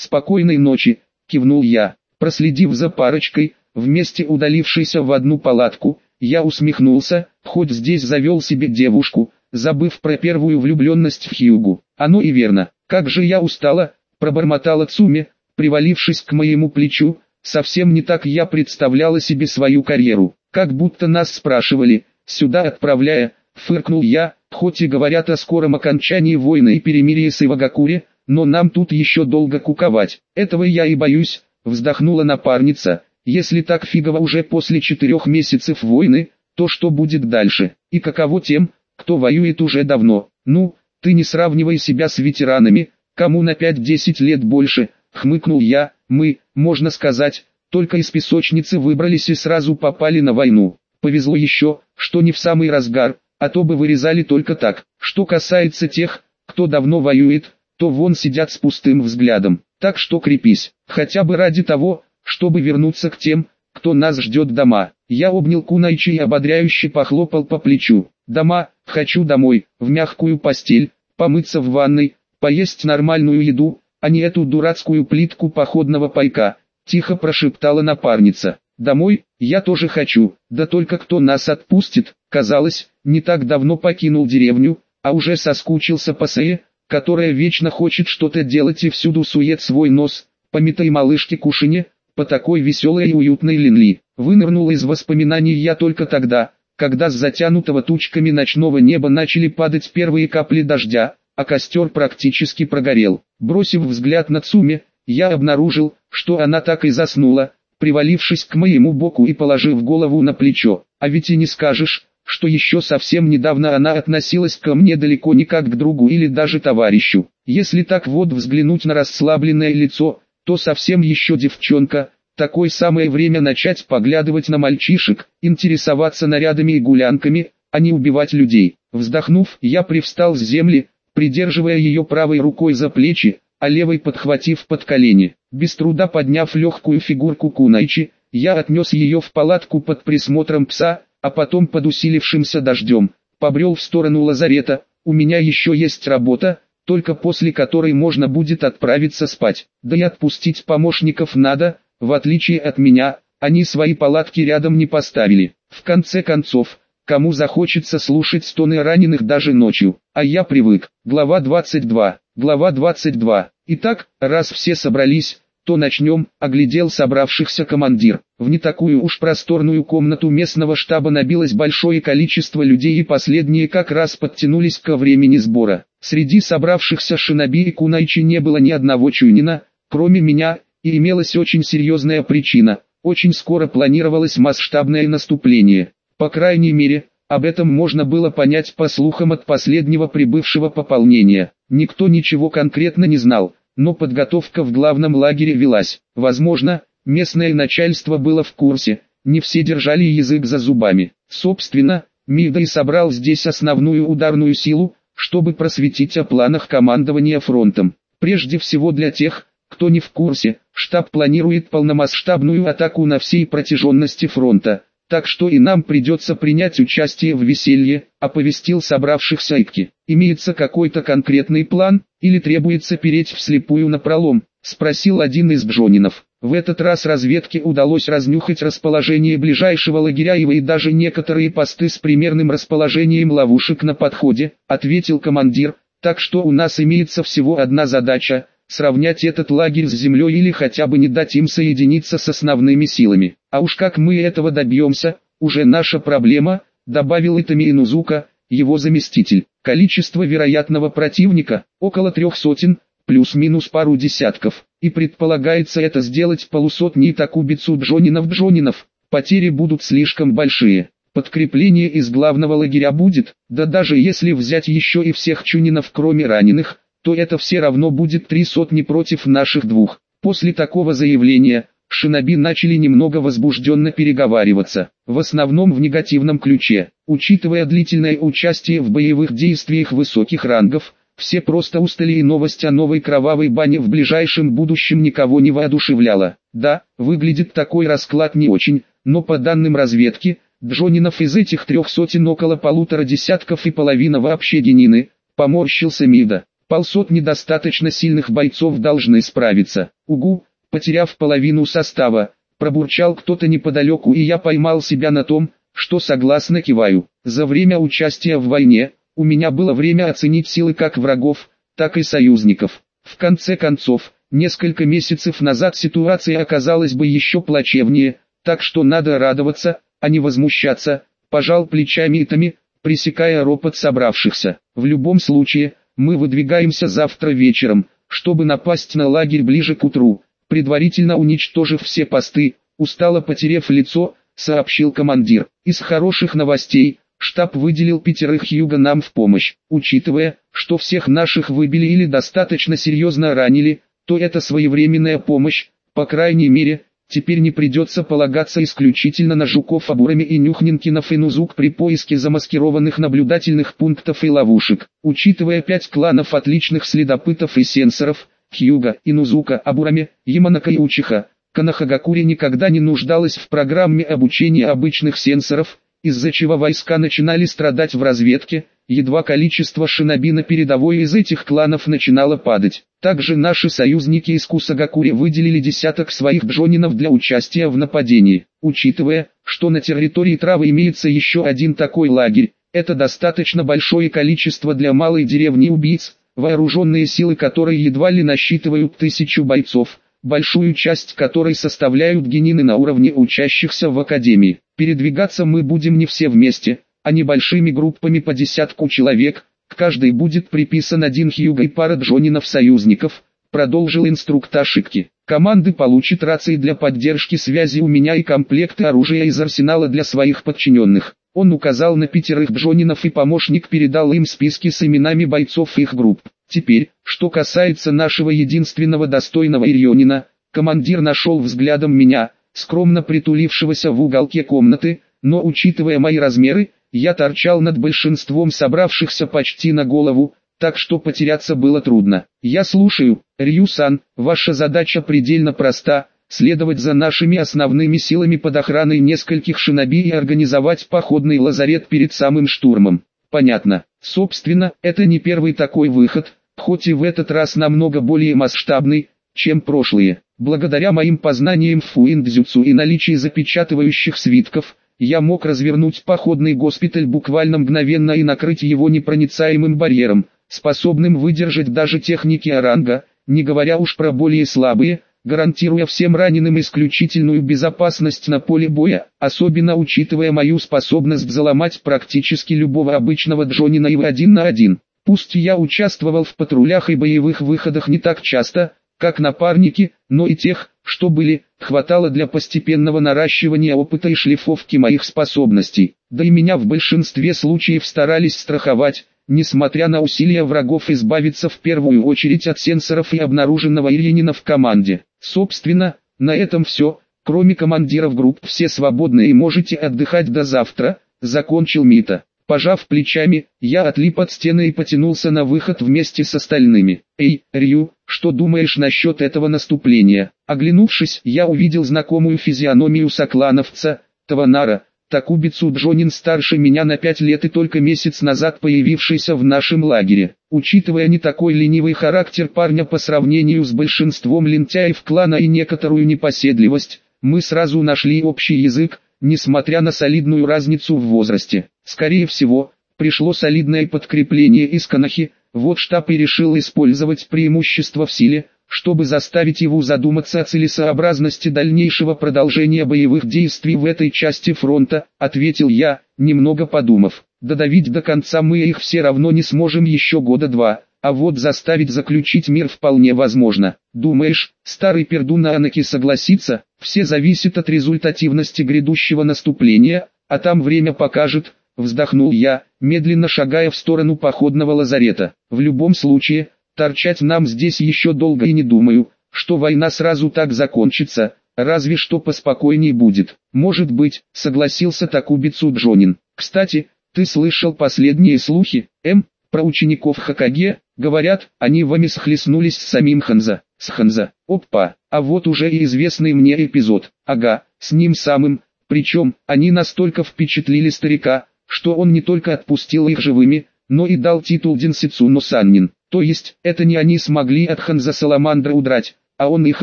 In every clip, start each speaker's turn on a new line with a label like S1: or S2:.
S1: Спокойной ночи, кивнул я. Проследив за парочкой, вместе удалившейся в одну палатку, я усмехнулся, хоть здесь завел себе девушку, забыв про первую влюбленность в Хьюгу. Оно и верно, как же я устала, пробормотала Цуми, привалившись к моему плечу, совсем не так я представляла себе свою карьеру, как будто нас спрашивали, сюда отправляя, фыркнул я, хоть и говорят о скором окончании войны и перемирии с Ивагакури, но нам тут еще долго куковать, этого я и боюсь, вздохнула напарница, если так фигово уже после четырех месяцев войны, то что будет дальше, и каково тем, кто воюет уже давно, ну, ты не сравнивай себя с ветеранами, кому на 5-10 лет больше, хмыкнул я, мы, можно сказать, только из песочницы выбрались и сразу попали на войну. Повезло еще, что не в самый разгар, а то бы вырезали только так. Что касается тех, кто давно воюет, то вон сидят с пустым взглядом. Так что крепись, хотя бы ради того, чтобы вернуться к тем, кто нас ждет дома. Я обнял Кунайчи и ободряюще похлопал по плечу. Дома, хочу домой, в мягкую постель, помыться в ванной, поесть нормальную еду, а не эту дурацкую плитку походного пайка. Тихо прошептала напарница. Домой, я тоже хочу, да только кто нас отпустит, казалось, не так давно покинул деревню, а уже соскучился по Сее, которая вечно хочет что-то делать и всюду сует свой нос, по митой малышке Кушине, по такой веселой и уютной Линли. Вынырнул из воспоминаний я только тогда, когда с затянутого тучками ночного неба начали падать первые капли дождя, а костер практически прогорел. Бросив взгляд на Цуми, я обнаружил, что она так и заснула, привалившись к моему боку и положив голову на плечо. А ведь и не скажешь, что еще совсем недавно она относилась ко мне далеко не как к другу или даже товарищу. Если так вот взглянуть на расслабленное лицо, то совсем еще девчонка, такое самое время начать поглядывать на мальчишек, интересоваться нарядами и гулянками, а не убивать людей. Вздохнув, я привстал с земли, придерживая ее правой рукой за плечи, а левой подхватив под колени. Без труда подняв легкую фигурку Кунайчи, я отнес ее в палатку под присмотром пса, а потом под усилившимся дождем, побрел в сторону лазарета, у меня еще есть работа, только после которой можно будет отправиться спать, да и отпустить помощников надо, в отличие от меня, они свои палатки рядом не поставили. В конце концов, кому захочется слушать стоны раненых даже ночью, а я привык. Глава 22. Глава 22. Итак, раз все собрались, то начнем, оглядел собравшихся командир. В не такую уж просторную комнату местного штаба набилось большое количество людей и последние как раз подтянулись ко времени сбора. Среди собравшихся шиноби и кунайчи не было ни одного чунина, кроме меня, и имелась очень серьезная причина. Очень скоро планировалось масштабное наступление. По крайней мере, об этом можно было понять по слухам от последнего прибывшего пополнения. Никто ничего конкретно не знал, но подготовка в главном лагере велась. Возможно, местное начальство было в курсе, не все держали язык за зубами. Собственно, Мидой собрал здесь основную ударную силу, чтобы просветить о планах командования фронтом. Прежде всего для тех, кто не в курсе, штаб планирует полномасштабную атаку на всей протяженности фронта, так что и нам придется принять участие в веселье, оповестил собравшихся Ипки. Имеется какой-то конкретный план, или требуется переть вслепую на пролом? Спросил один из Джонинов. В этот раз разведке удалось разнюхать расположение ближайшего лагеря и даже некоторые посты с примерным расположением ловушек на подходе, ответил командир, так что у нас имеется всего одна задача – сравнять этот лагерь с землей или хотя бы не дать им соединиться с основными силами. А уж как мы этого добьемся, уже наша проблема, добавил Итами Инузука, его заместитель. Количество вероятного противника – около трех сотен, плюс-минус пару десятков. И предполагается это сделать полусотни такубицу джонинов-джонинов. Потери будут слишком большие. Подкрепление из главного лагеря будет, да даже если взять еще и всех чунинов кроме раненых, то это все равно будет три сотни против наших двух. После такого заявления, шиноби начали немного возбужденно переговариваться, в основном в негативном ключе. Учитывая длительное участие в боевых действиях высоких рангов, все просто устали и новость о новой кровавой бане в ближайшем будущем никого не воодушевляла. Да, выглядит такой расклад не очень, но по данным разведки, Джонинов из этих трех сотен около полутора десятков и половина вообще генины, поморщился Мида. Полсотни достаточно сильных бойцов должны справиться. Угу, потеряв половину состава, пробурчал кто-то неподалеку и я поймал себя на том, что согласно киваю. За время участия в войне, у меня было время оценить силы как врагов, так и союзников. В конце концов, несколько месяцев назад ситуация оказалась бы еще плачевнее, так что надо радоваться, а не возмущаться, пожал плечами Итами, пресекая ропот собравшихся. В любом случае, мы выдвигаемся завтра вечером, чтобы напасть на лагерь ближе к утру, предварительно уничтожив все посты, устало потерев лицо, сообщил командир. Из хороших новостей, штаб выделил пятерых юга нам в помощь. Учитывая, что всех наших выбили или достаточно серьезно ранили, то это своевременная помощь, по крайней мере, Теперь не придется полагаться исключительно на жуков Абурами и Нюхненкинов и Нузук при поиске замаскированных наблюдательных пунктов и ловушек. Учитывая пять кланов отличных следопытов и сенсоров, Хьюга, Инузука, Абурами, Яманака и Учиха, Канахагакури никогда не нуждалась в программе обучения обычных сенсоров, из-за чего войска начинали страдать в разведке, едва количество шиноби на передовой из этих кланов начинало падать. Также наши союзники из Кусагакури выделили десяток своих джонинов для участия в нападении. Учитывая, что на территории Травы имеется еще один такой лагерь, это достаточно большое количество для малой деревни убийц, вооруженные силы которой едва ли насчитывают тысячу бойцов, большую часть которой составляют генины на уровне учащихся в академии. Передвигаться мы будем не все вместе, а небольшими группами по десятку человек, к каждой будет приписан один Хьюга и пара Джонинов-союзников, продолжил инструктаж Икки. Команды получат рации для поддержки связи у меня и комплекты оружия из арсенала для своих подчиненных. Он указал на пятерых Джонинов и помощник передал им списки с именами бойцов их групп. Теперь, что касается нашего единственного достойного Ирионина, командир нашел взглядом меня, скромно притулившегося в уголке комнаты, но учитывая мои размеры, я торчал над большинством собравшихся почти на голову, так что потеряться было трудно. Я слушаю, Рью-сан, ваша задача предельно проста, следовать за нашими основными силами под охраной нескольких шиноби и организовать походный лазарет перед самым штурмом. Понятно. Собственно, это не первый такой выход, хоть и в этот раз намного более масштабный, чем прошлые. Благодаря моим познаниям в фуиндзюцу и наличии запечатывающих свитков, я мог развернуть походный госпиталь буквально мгновенно и накрыть его непроницаемым барьером, способным выдержать даже техники оранга, не говоря уж про более слабые, гарантируя всем раненым исключительную безопасность на поле боя, особенно учитывая мою способность заломать практически любого обычного Джонина и один на один. Пусть я участвовал в патрулях и боевых выходах не так часто, как напарники, но и тех, что были, хватало для постепенного наращивания опыта и шлифовки моих способностей. Да и меня в большинстве случаев старались страховать, несмотря на усилия врагов избавиться в первую очередь от сенсоров и обнаруженного Ильинина в команде. Собственно, на этом все, кроме командиров групп все свободны и можете отдыхать до завтра, закончил Мита. Пожав плечами, я отлип от стены и потянулся на выход вместе с остальными. «Эй, Рю, что думаешь насчет этого наступления?» Оглянувшись, я увидел знакомую физиономию соклановца, Таванара, Такубицу Джонин старше меня на пять лет и только месяц назад появившийся в нашем лагере. Учитывая не такой ленивый характер парня по сравнению с большинством лентяев клана и некоторую непоседливость, мы сразу нашли общий язык, несмотря на солидную разницу в возрасте. Скорее всего, пришло солидное подкрепление из Канахи, вот штаб и решил использовать преимущество в силе, чтобы заставить его задуматься о целесообразности дальнейшего продолжения боевых действий в этой части фронта, ответил я, немного подумав. Додавить до конца мы их все равно не сможем еще года два, а вот заставить заключить мир вполне возможно. Думаешь, старый пердун Анаки согласится? Все зависит от результативности грядущего наступления, а там время покажет, вздохнул я, медленно шагая в сторону походного лазарета. В любом случае, торчать нам здесь еще долго и не думаю, что война сразу так закончится, разве что поспокойней будет. Может быть, согласился Такубицу Джонин. Кстати, ты слышал последние слухи, М, про учеников Хакаге, Говорят, они вами схлестнулись с самим Ханза. С Ханза. Опа, а вот уже и известный мне эпизод. Ага, с ним самым. Причем, они настолько впечатлили старика, что он не только отпустил их живыми, но и дал титул Динсицуно Саннин. То есть, это не они смогли от Ханза Саламандра удрать, а он их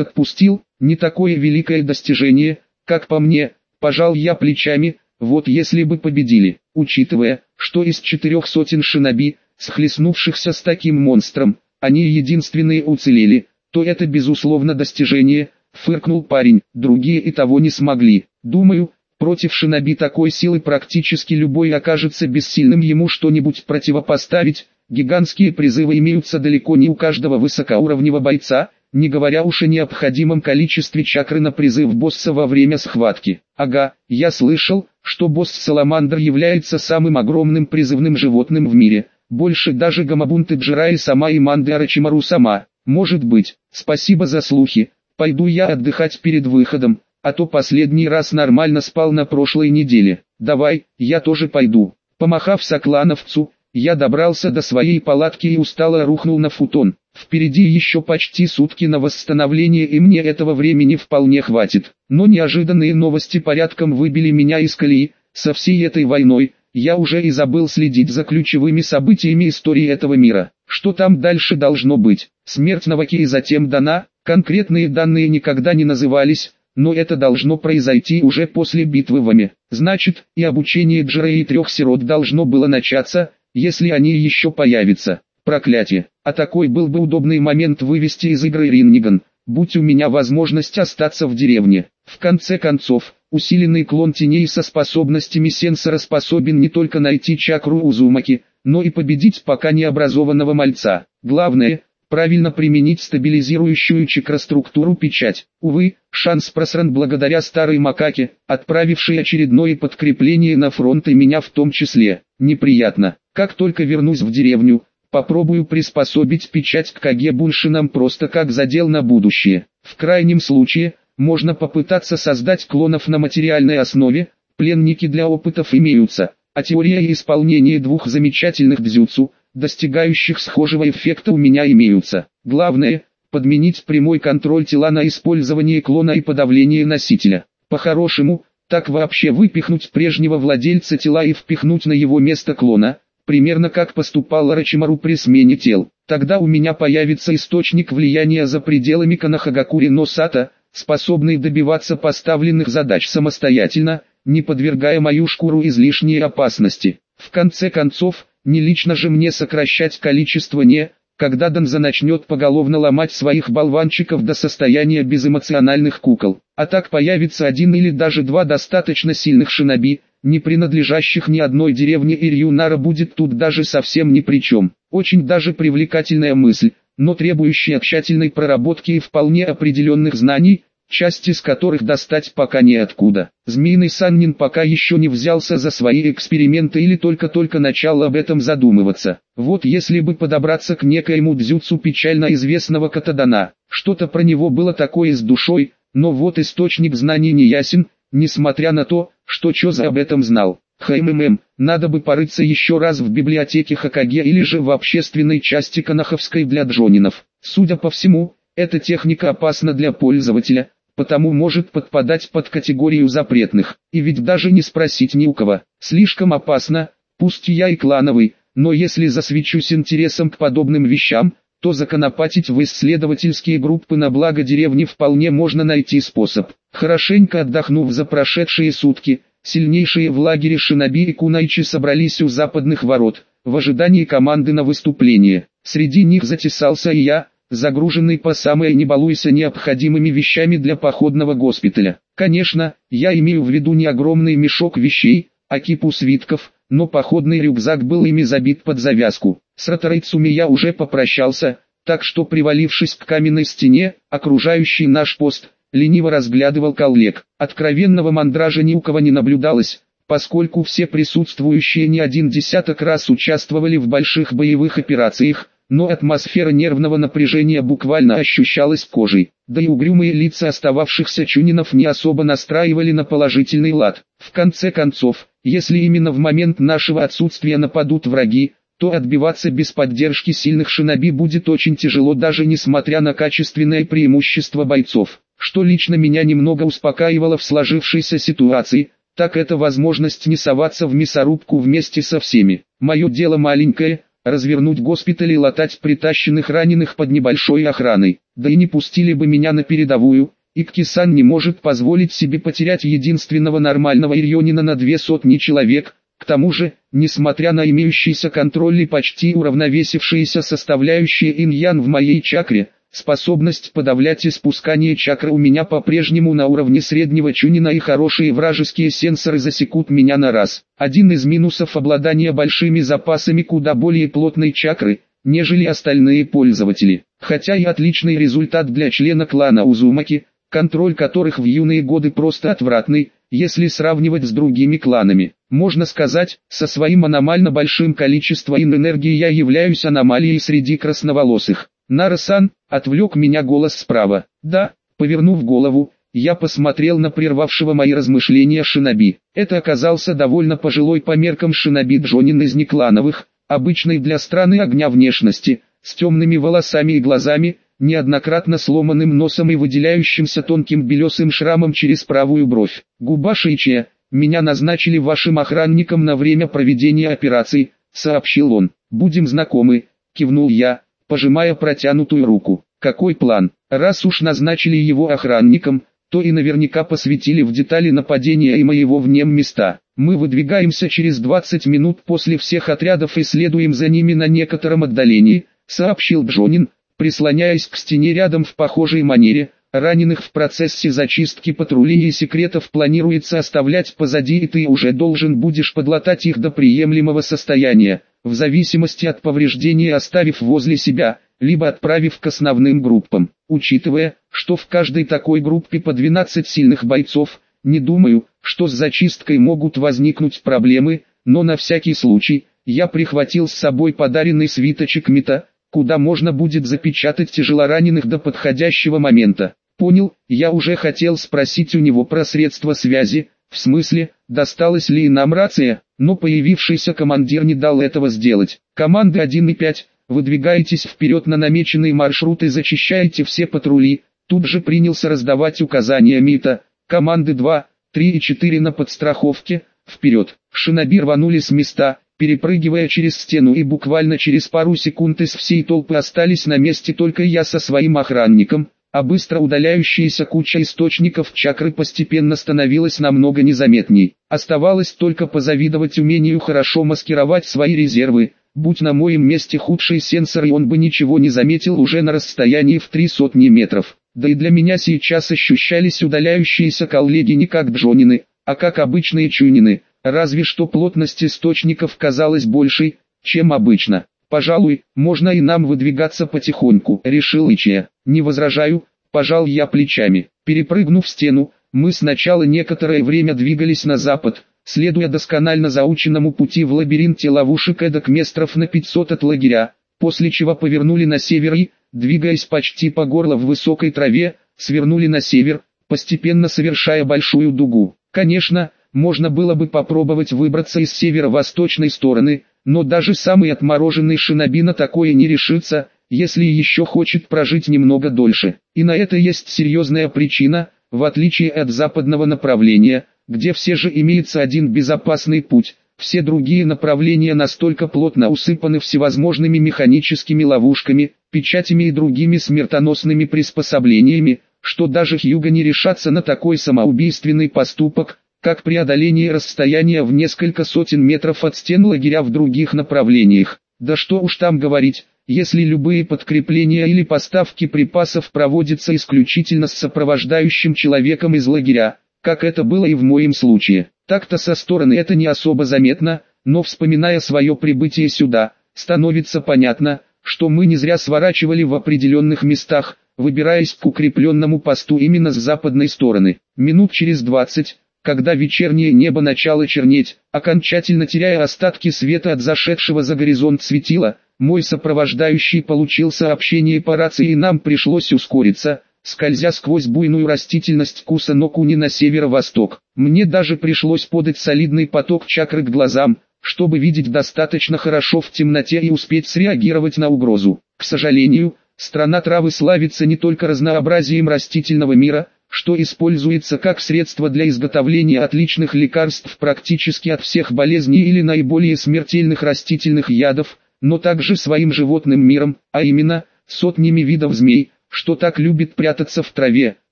S1: отпустил, не такое великое достижение, как по мне, пожал я плечами, вот если бы победили, учитывая, что из четырех сотен шиноби, схлестнувшихся с таким монстром, они единственные уцелели, то это безусловно достижение, фыркнул парень, другие и того не смогли. Думаю, против шиноби такой силы практически любой окажется бессильным ему что-нибудь противопоставить, гигантские призывы имеются далеко не у каждого высокоуровневого бойца, не говоря уж о необходимом количестве чакры на призыв босса во время схватки. Ага, я слышал, что босс Саламандр является самым огромным призывным животным в мире, больше даже Гамабунты Джира и сама Иманды Арачимару сама. Может быть, спасибо за слухи, пойду я отдыхать перед выходом, а то последний раз нормально спал на прошлой неделе. Давай, я тоже пойду. Помахав соклановцу, я добрался до своей палатки и устало рухнул на футон. Впереди еще почти сутки на восстановление и мне этого времени вполне хватит. Но неожиданные новости порядком выбили меня из колеи. Со всей этой войной, я уже и забыл следить за ключевыми событиями истории этого мира. Что там дальше должно быть? Смерть и затем дана, конкретные данные никогда не назывались, но это должно произойти уже после битвы в Аме. Значит, и обучение Джера и трех сирот должно было начаться, если они еще появятся. Проклятие. А такой был бы удобный момент вывести из игры Ринган, будь у меня возможность остаться в деревне. В конце концов, усиленный клон теней со способностями сенсора способен не только найти чакру Узумаки, но и победить пока необразованного мальца. Главное, правильно применить стабилизирующую чакроструктуру печать. Увы, шанс просран благодаря старой макаке, отправившей очередное подкрепление на фронт и меня в том числе. Неприятно. Как только вернусь в деревню, Попробую приспособить печать к Каге Буншинам просто как задел на будущее. В крайнем случае, можно попытаться создать клонов на материальной основе, пленники для опытов имеются, а теория и исполнение двух замечательных дзюцу, достигающих схожего эффекта у меня имеются. Главное, подменить прямой контроль тела на использование клона и подавление носителя. По-хорошему, так вообще выпихнуть прежнего владельца тела и впихнуть на его место клона – примерно как поступал Рачимару при смене тел. Тогда у меня появится источник влияния за пределами Канахагакури Носата, способный добиваться поставленных задач самостоятельно, не подвергая мою шкуру излишней опасности. В конце концов, не лично же мне сокращать количество не, когда Донза начнет поголовно ломать своих болванчиков до состояния безэмоциональных кукол. А так появится один или даже два достаточно сильных шиноби, не принадлежащих ни одной деревне Ирьюнара будет тут даже совсем ни при чем. Очень даже привлекательная мысль, но требующая тщательной проработки и вполне определенных знаний, часть из которых достать пока неоткуда. Змеиный Саннин пока еще не взялся за свои эксперименты или только-только начал об этом задумываться. Вот если бы подобраться к некоему дзюцу печально известного Катадана, что-то про него было такое с душой, но вот источник знаний не ясен, несмотря на то, что Чоза об этом знал. ХММ, надо бы порыться еще раз в библиотеке Хакаге или же в общественной части Канаховской для джонинов. Судя по всему, эта техника опасна для пользователя, потому может подпадать под категорию запретных, и ведь даже не спросить ни у кого. Слишком опасно, пусть я и клановый, но если засвечусь интересом к подобным вещам, то законопатить в исследовательские группы на благо деревни вполне можно найти способ. Хорошенько отдохнув за прошедшие сутки, сильнейшие в лагере Шиноби и Кунайчи собрались у западных ворот, в ожидании команды на выступление. Среди них затесался и я, загруженный по самое не балуйся необходимыми вещами для походного госпиталя. Конечно, я имею в виду не огромный мешок вещей, а кипу свитков, но походный рюкзак был ими забит под завязку. С Ротарейцуми я уже попрощался, так что привалившись к каменной стене, окружающей наш пост, лениво разглядывал коллег. Откровенного мандража ни у кого не наблюдалось, поскольку все присутствующие не один десяток раз участвовали в больших боевых операциях, но атмосфера нервного напряжения буквально ощущалась кожей, да и угрюмые лица остававшихся чунинов не особо настраивали на положительный лад. В конце концов, если именно в момент нашего отсутствия нападут враги, то отбиваться без поддержки сильных шиноби будет очень тяжело даже несмотря на качественное преимущество бойцов. Что лично меня немного успокаивало в сложившейся ситуации, так это возможность не соваться в мясорубку вместе со всеми. Мое дело маленькое, развернуть госпиталь и латать притащенных раненых под небольшой охраной. Да и не пустили бы меня на передовую, и Ктисан не может позволить себе потерять единственного нормального ирионина на две сотни человек, к тому же, несмотря на имеющийся контроль и почти уравновесившиеся составляющие инь-ян в моей чакре, способность подавлять испускание чакры у меня по-прежнему на уровне среднего чунина и хорошие вражеские сенсоры засекут меня на раз. Один из минусов обладания большими запасами куда более плотной чакры, нежели остальные пользователи. Хотя и отличный результат для члена клана Узумаки, контроль которых в юные годы просто отвратный, если сравнивать с другими кланами. Можно сказать, со своим аномально большим количеством энергии я являюсь аномалией среди красноволосых. Нарасан, отвлек меня голос справа. Да, повернув голову, я посмотрел на прервавшего мои размышления шиноби. Это оказался довольно пожилой по меркам шиноби Джонин из неклановых, обычной для страны огня внешности, с темными волосами и глазами, неоднократно сломанным носом и выделяющимся тонким белесым шрамом через правую бровь. Губа Шейчия, меня назначили вашим охранником на время проведения операции, сообщил он. Будем знакомы, кивнул я, пожимая протянутую руку. Какой план? Раз уж назначили его охранником, то и наверняка посвятили в детали нападения и моего в нем места. Мы выдвигаемся через 20 минут после всех отрядов и следуем за ними на некотором отдалении, сообщил Джонин, прислоняясь к стене рядом в похожей манере, раненых в процессе зачистки патрулей и секретов планируется оставлять позади и ты уже должен будешь подлатать их до приемлемого состояния, в зависимости от повреждения оставив возле себя, либо отправив к основным группам. Учитывая, что в каждой такой группе по 12 сильных бойцов, не думаю, что с зачисткой могут возникнуть проблемы, но на всякий случай, я прихватил с собой подаренный свиточек мета, куда можно будет запечатать тяжелораненых до подходящего момента. Понял, я уже хотел спросить у него про средства связи, в смысле, досталась ли нам рация, но появившийся командир не дал этого сделать. Команды 1 и 5, выдвигайтесь вперед на намеченный маршрут и зачищайте все патрули, тут же принялся раздавать указания МИТа. Команды 2, 3 и 4 на подстраховке, вперед. Шиноби рванули с места, перепрыгивая через стену и буквально через пару секунд из всей толпы остались на месте только я со своим охранником, а быстро удаляющаяся куча источников чакры постепенно становилась намного незаметней. Оставалось только позавидовать умению хорошо маскировать свои резервы, будь на моем месте худший сенсор и он бы ничего не заметил уже на расстоянии в три сотни метров. Да и для меня сейчас ощущались удаляющиеся коллеги не как Джонины, а как обычные чунины, разве что плотность источников казалась большей, чем обычно. Пожалуй, можно и нам выдвигаться потихоньку, решил Ичия. Не возражаю, пожал я плечами. Перепрыгнув стену, мы сначала некоторое время двигались на запад, следуя досконально заученному пути в лабиринте ловушек эдак метров на 500 от лагеря, после чего повернули на север и, двигаясь почти по горло в высокой траве, свернули на север, постепенно совершая большую дугу. Конечно, можно было бы попробовать выбраться из северо-восточной стороны, но даже самый отмороженный шиноби на такое не решится, если еще хочет прожить немного дольше. И на это есть серьезная причина, в отличие от западного направления, где все же имеется один безопасный путь, все другие направления настолько плотно усыпаны всевозможными механическими ловушками, печатями и другими смертоносными приспособлениями, что даже Хьюга не решатся на такой самоубийственный поступок, как преодоление расстояния в несколько сотен метров от стен лагеря в других направлениях. Да что уж там говорить, если любые подкрепления или поставки припасов проводятся исключительно с сопровождающим человеком из лагеря, как это было и в моем случае. Так-то со стороны это не особо заметно, но вспоминая свое прибытие сюда, становится понятно, что мы не зря сворачивали в определенных местах, выбираясь к укрепленному посту именно с западной стороны. Минут через двадцать, когда вечернее небо начало чернеть, окончательно теряя остатки света от зашедшего за горизонт светила, мой сопровождающий получил сообщение по рации и нам пришлось ускориться, скользя сквозь буйную растительность Кусанокуни на северо-восток. Мне даже пришлось подать солидный поток чакры к глазам, чтобы видеть достаточно хорошо в темноте и успеть среагировать на угрозу. К сожалению, страна травы славится не только разнообразием растительного мира, что используется как средство для изготовления отличных лекарств практически от всех болезней или наиболее смертельных растительных ядов, но также своим животным миром, а именно, сотнями видов змей, что так любит прятаться в траве,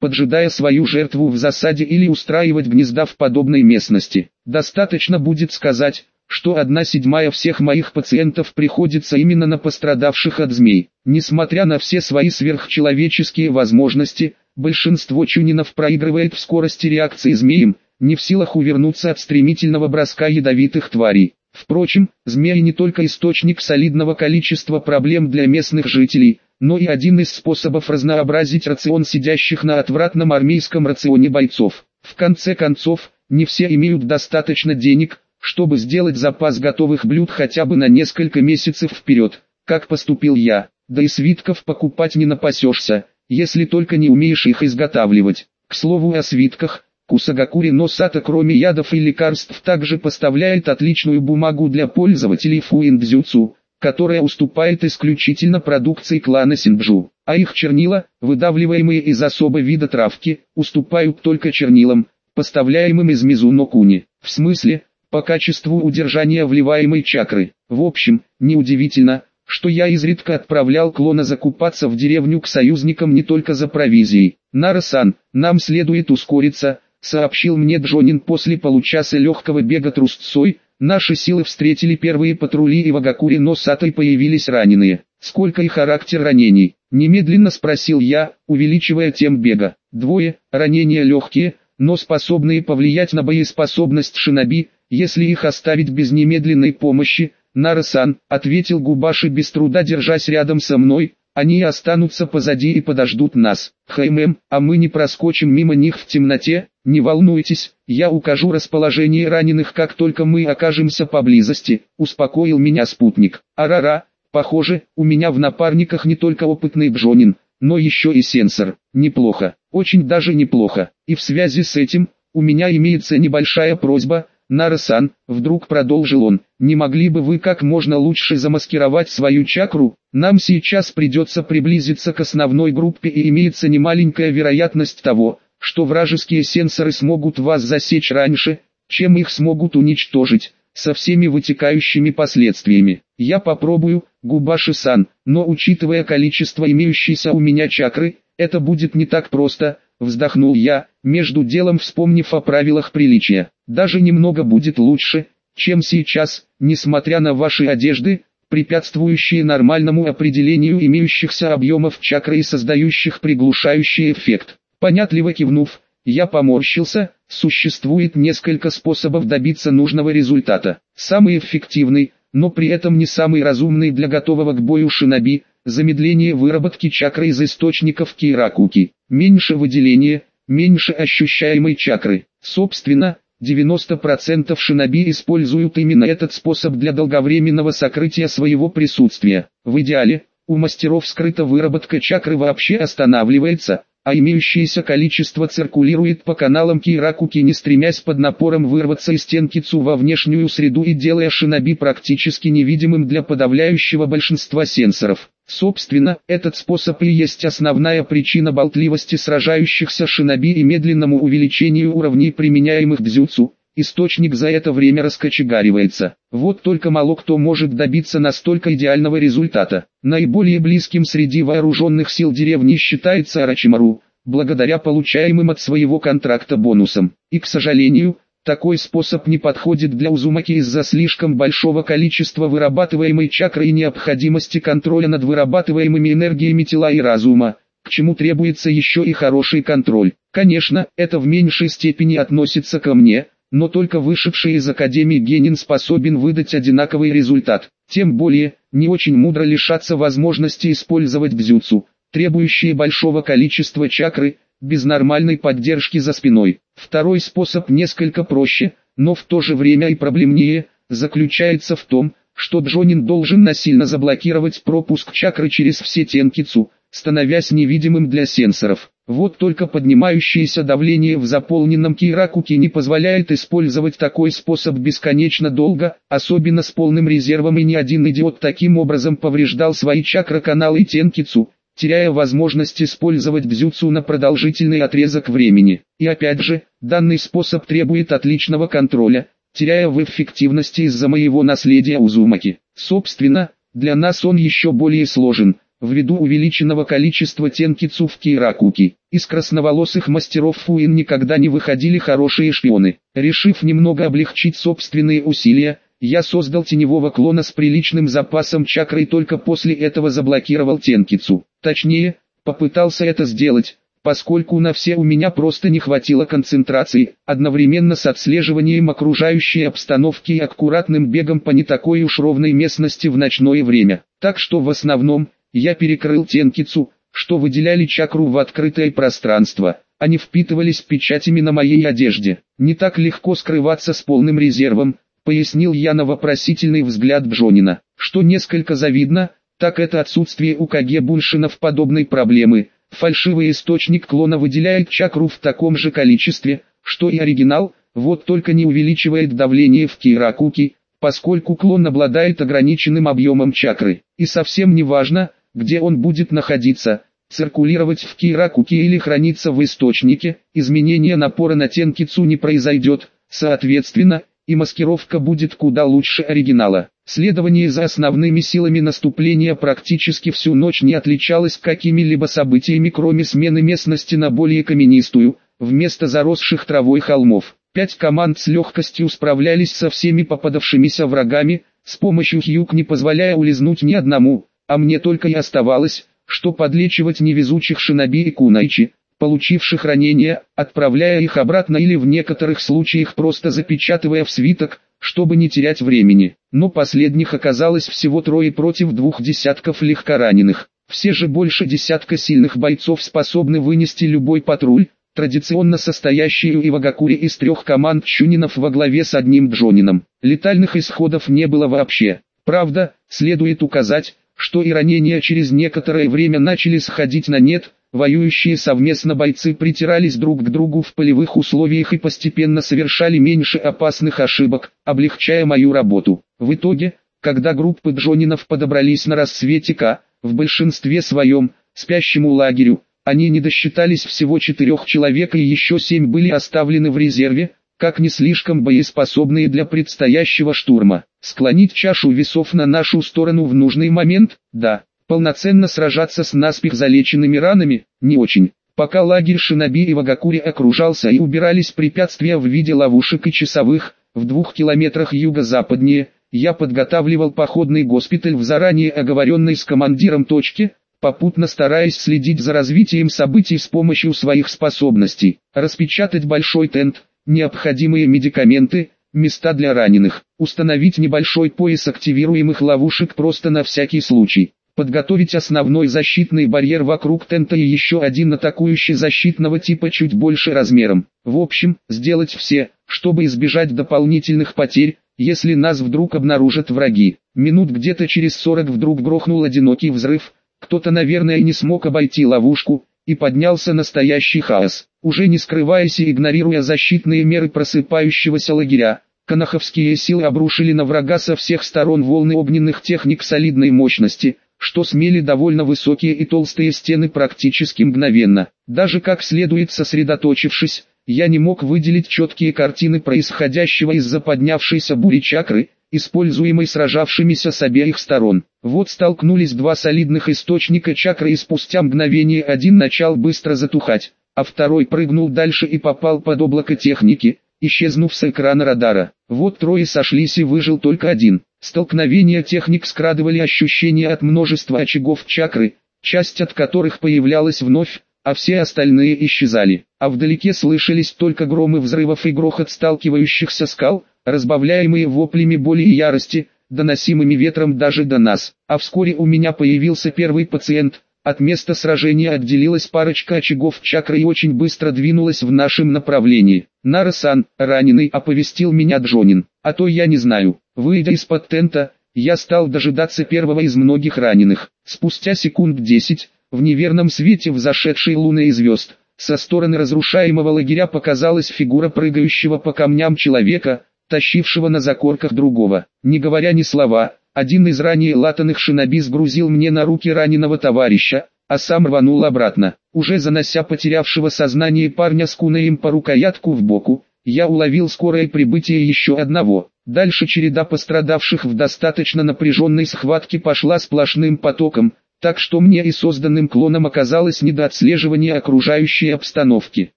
S1: поджидая свою жертву в засаде или устраивать гнезда в подобной местности. Достаточно будет сказать, что одна седьмая всех моих пациентов приходится именно на пострадавших от змей. Несмотря на все свои сверхчеловеческие возможности, большинство чунинов проигрывает в скорости реакции змеям, не в силах увернуться от стремительного броска ядовитых тварей. Впрочем, змеи не только источник солидного количества проблем для местных жителей, но и один из способов разнообразить рацион сидящих на отвратном армейском рационе бойцов. В конце концов, не все имеют достаточно денег, чтобы сделать запас готовых блюд хотя бы на несколько месяцев вперед, как поступил я. Да и свитков покупать не напасешься, если только не умеешь их изготавливать. К слову о свитках, Кусагакури Носата кроме ядов и лекарств также поставляет отличную бумагу для пользователей Фуиндзюцу, которая уступает исключительно продукции клана Синджу, а их чернила, выдавливаемые из особо вида травки, уступают только чернилам, поставляемым из Мизунокуни. В смысле, по качеству удержания вливаемой чакры. В общем, неудивительно, что я изредка отправлял клона закупаться в деревню к союзникам не только за провизией. Нарасан, нам следует ускориться, сообщил мне Джонин после получаса легкого бега трусцой, наши силы встретили первые патрули и в Агакуре Носатой появились раненые. Сколько и характер ранений? Немедленно спросил я, увеличивая тем бега. Двое, ранения легкие, но способные повлиять на боеспособность шиноби, если их оставить без немедленной помощи, Нарасан, ответил Губаши без труда держась рядом со мной, они останутся позади и подождут нас. Хаймем, а мы не проскочим мимо них в темноте, не волнуйтесь, я укажу расположение раненых как только мы окажемся поблизости, успокоил меня спутник. Арара, похоже, у меня в напарниках не только опытный Джонин, но еще и сенсор. Неплохо, очень даже неплохо. И в связи с этим, у меня имеется небольшая просьба, Нарасан, вдруг продолжил он, не могли бы вы как можно лучше замаскировать свою чакру? Нам сейчас придется приблизиться к основной группе и имеется немаленькая вероятность того, что вражеские сенсоры смогут вас засечь раньше, чем их смогут уничтожить, со всеми вытекающими последствиями. Я попробую, Губаши-сан, но учитывая количество имеющейся у меня чакры, это будет не так просто, вздохнул я, между делом вспомнив о правилах приличия. Даже немного будет лучше, чем сейчас, несмотря на ваши одежды, препятствующие нормальному определению имеющихся объемов чакры и создающих приглушающий эффект. Понятливо кивнув, я поморщился, существует несколько способов добиться нужного результата. Самый эффективный, но при этом не самый разумный для готового к бою шиноби, замедление выработки чакры из источников Киракуки, меньше выделения, меньше ощущаемой чакры. Собственно, 90% шиноби используют именно этот способ для долговременного сокрытия своего присутствия. В идеале, у мастеров скрыта выработка чакры вообще останавливается, а имеющееся количество циркулирует по каналам Киракуки не стремясь под напором вырваться из Тенкицу во внешнюю среду и делая шиноби практически невидимым для подавляющего большинства сенсоров. Собственно, этот способ и есть основная причина болтливости сражающихся шиноби и медленному увеличению уровней применяемых дзюцу, источник за это время раскочегаривается. Вот только мало кто может добиться настолько идеального результата. Наиболее близким среди вооруженных сил деревни считается Арачимару, благодаря получаемым от своего контракта бонусам. И к сожалению, такой способ не подходит для Узумаки из-за слишком большого количества вырабатываемой чакры и необходимости контроля над вырабатываемыми энергиями тела и разума, к чему требуется еще и хороший контроль. Конечно, это в меньшей степени относится ко мне, но только вышедший из Академии Генин способен выдать одинаковый результат. Тем более, не очень мудро лишаться возможности использовать бзюцу, требующие большого количества чакры, без нормальной поддержки за спиной. Второй способ несколько проще, но в то же время и проблемнее, заключается в том, что Джонин должен насильно заблокировать пропуск чакры через все тенкицу, становясь невидимым для сенсоров. Вот только поднимающееся давление в заполненном Киракуке не позволяет использовать такой способ бесконечно долго, особенно с полным резервом и ни один идиот таким образом повреждал свои чакроканалы Тенкицу, теряя возможность использовать бзюцу на продолжительный отрезок времени. И опять же, данный способ требует отличного контроля, теряя в эффективности из-за моего наследия Узумаки. Собственно, Для нас он еще более сложен, ввиду увеличенного количества тенкицу в Кейракуки. Из красноволосых мастеров Фуин никогда не выходили хорошие шпионы. Решив немного облегчить собственные усилия, я создал теневого клона с приличным запасом чакры и только после этого заблокировал Тенкицу. Точнее, попытался это сделать, поскольку на все у меня просто не хватило концентрации, одновременно с отслеживанием окружающей обстановки и аккуратным бегом по не такой уж ровной местности в ночное время. Так что в основном, я перекрыл Тенкицу, что выделяли чакру в открытое пространство, они впитывались печатями на моей одежде. Не так легко скрываться с полным резервом, пояснил я на вопросительный взгляд Джонина. Что несколько завидно, так это отсутствие у Каге Буншинов подобной проблемы. Фальшивый источник клона выделяет чакру в таком же количестве, что и оригинал, вот только не увеличивает давление в Киракуки, поскольку клон обладает ограниченным объемом чакры. И совсем не важно, где он будет находиться, циркулировать в Киракуке или храниться в источнике, изменение напора на Тенкицу не произойдет, соответственно, и маскировка будет куда лучше оригинала. Следование за основными силами наступления практически всю ночь не отличалось какими-либо событиями кроме смены местности на более каменистую, вместо заросших травой холмов. Пять команд с легкостью справлялись со всеми попадавшимися врагами, с помощью хьюк не позволяя улизнуть ни одному, а мне только и оставалось, что подлечивать невезучих шиноби и кунайчи, получивших ранения, отправляя их обратно или в некоторых случаях просто запечатывая в свиток, чтобы не терять времени. Но последних оказалось всего трое против двух десятков легкораненых. Все же больше десятка сильных бойцов способны вынести любой патруль, традиционно состоящий у Ивагакури из трех команд чунинов во главе с одним Джонином. Летальных исходов не было вообще. Правда, следует указать, что и ранения через некоторое время начали сходить на нет, воюющие совместно бойцы притирались друг к другу в полевых условиях и постепенно совершали меньше опасных ошибок, облегчая мою работу. В итоге, когда группы Джонинов подобрались на рассвете К, в большинстве своем, спящему лагерю, они не досчитались всего четырех человек и еще семь были оставлены в резерве, как не слишком боеспособные для предстоящего штурма. Склонить чашу весов на нашу сторону в нужный момент, да. Полноценно сражаться с наспех залеченными ранами, не очень. Пока лагерь Шиноби и Вагакури окружался и убирались препятствия в виде ловушек и часовых, в двух километрах юго-западнее, я подготавливал походный госпиталь в заранее оговоренной с командиром точке, попутно стараясь следить за развитием событий с помощью своих способностей, распечатать большой тент, необходимые медикаменты, места для раненых, установить небольшой пояс активируемых ловушек просто на всякий случай, подготовить основной защитный барьер вокруг тента и еще один атакующий защитного типа чуть больше размером. В общем, сделать все, чтобы избежать дополнительных потерь, если нас вдруг обнаружат враги. Минут где-то через 40 вдруг грохнул одинокий взрыв, кто-то наверное не смог обойти ловушку, и поднялся настоящий хаос. Уже не скрываясь и игнорируя защитные меры просыпающегося лагеря, канаховские силы обрушили на врага со всех сторон волны огненных техник солидной мощности, что смели довольно высокие и толстые стены практически мгновенно. Даже как следует сосредоточившись, я не мог выделить четкие картины происходящего из-за поднявшейся бури чакры, используемой сражавшимися с обеих сторон. Вот столкнулись два солидных источника чакры и спустя мгновение один начал быстро затухать, а второй прыгнул дальше и попал под облако техники, исчезнув с экрана радара. Вот трое сошлись и выжил только один. Столкновения техник скрадывали ощущение от множества очагов чакры, часть от которых появлялась вновь, а все остальные исчезали. А вдалеке слышались только громы взрывов и грохот сталкивающихся скал, разбавляемые воплями боли и ярости, доносимыми ветром даже до нас. А вскоре у меня появился первый пациент, от места сражения отделилась парочка очагов чакры и очень быстро двинулась в нашем направлении. Нарасан, раненый, оповестил меня Джонин, а то я не знаю. Выйдя из-под тента, я стал дожидаться первого из многих раненых. Спустя секунд десять, в неверном свете взошедшей луны и звезд, со стороны разрушаемого лагеря показалась фигура прыгающего по камням человека, тащившего на закорках другого. Не говоря ни слова, один из ранее латанных шиноби сгрузил мне на руки раненого товарища, а сам рванул обратно. Уже занося потерявшего сознание парня с кунаем по рукоятку в боку, я уловил скорое прибытие еще одного. Дальше череда пострадавших в достаточно напряженной схватке пошла сплошным потоком, так что мне и созданным клоном оказалось не до отслеживания окружающей обстановки.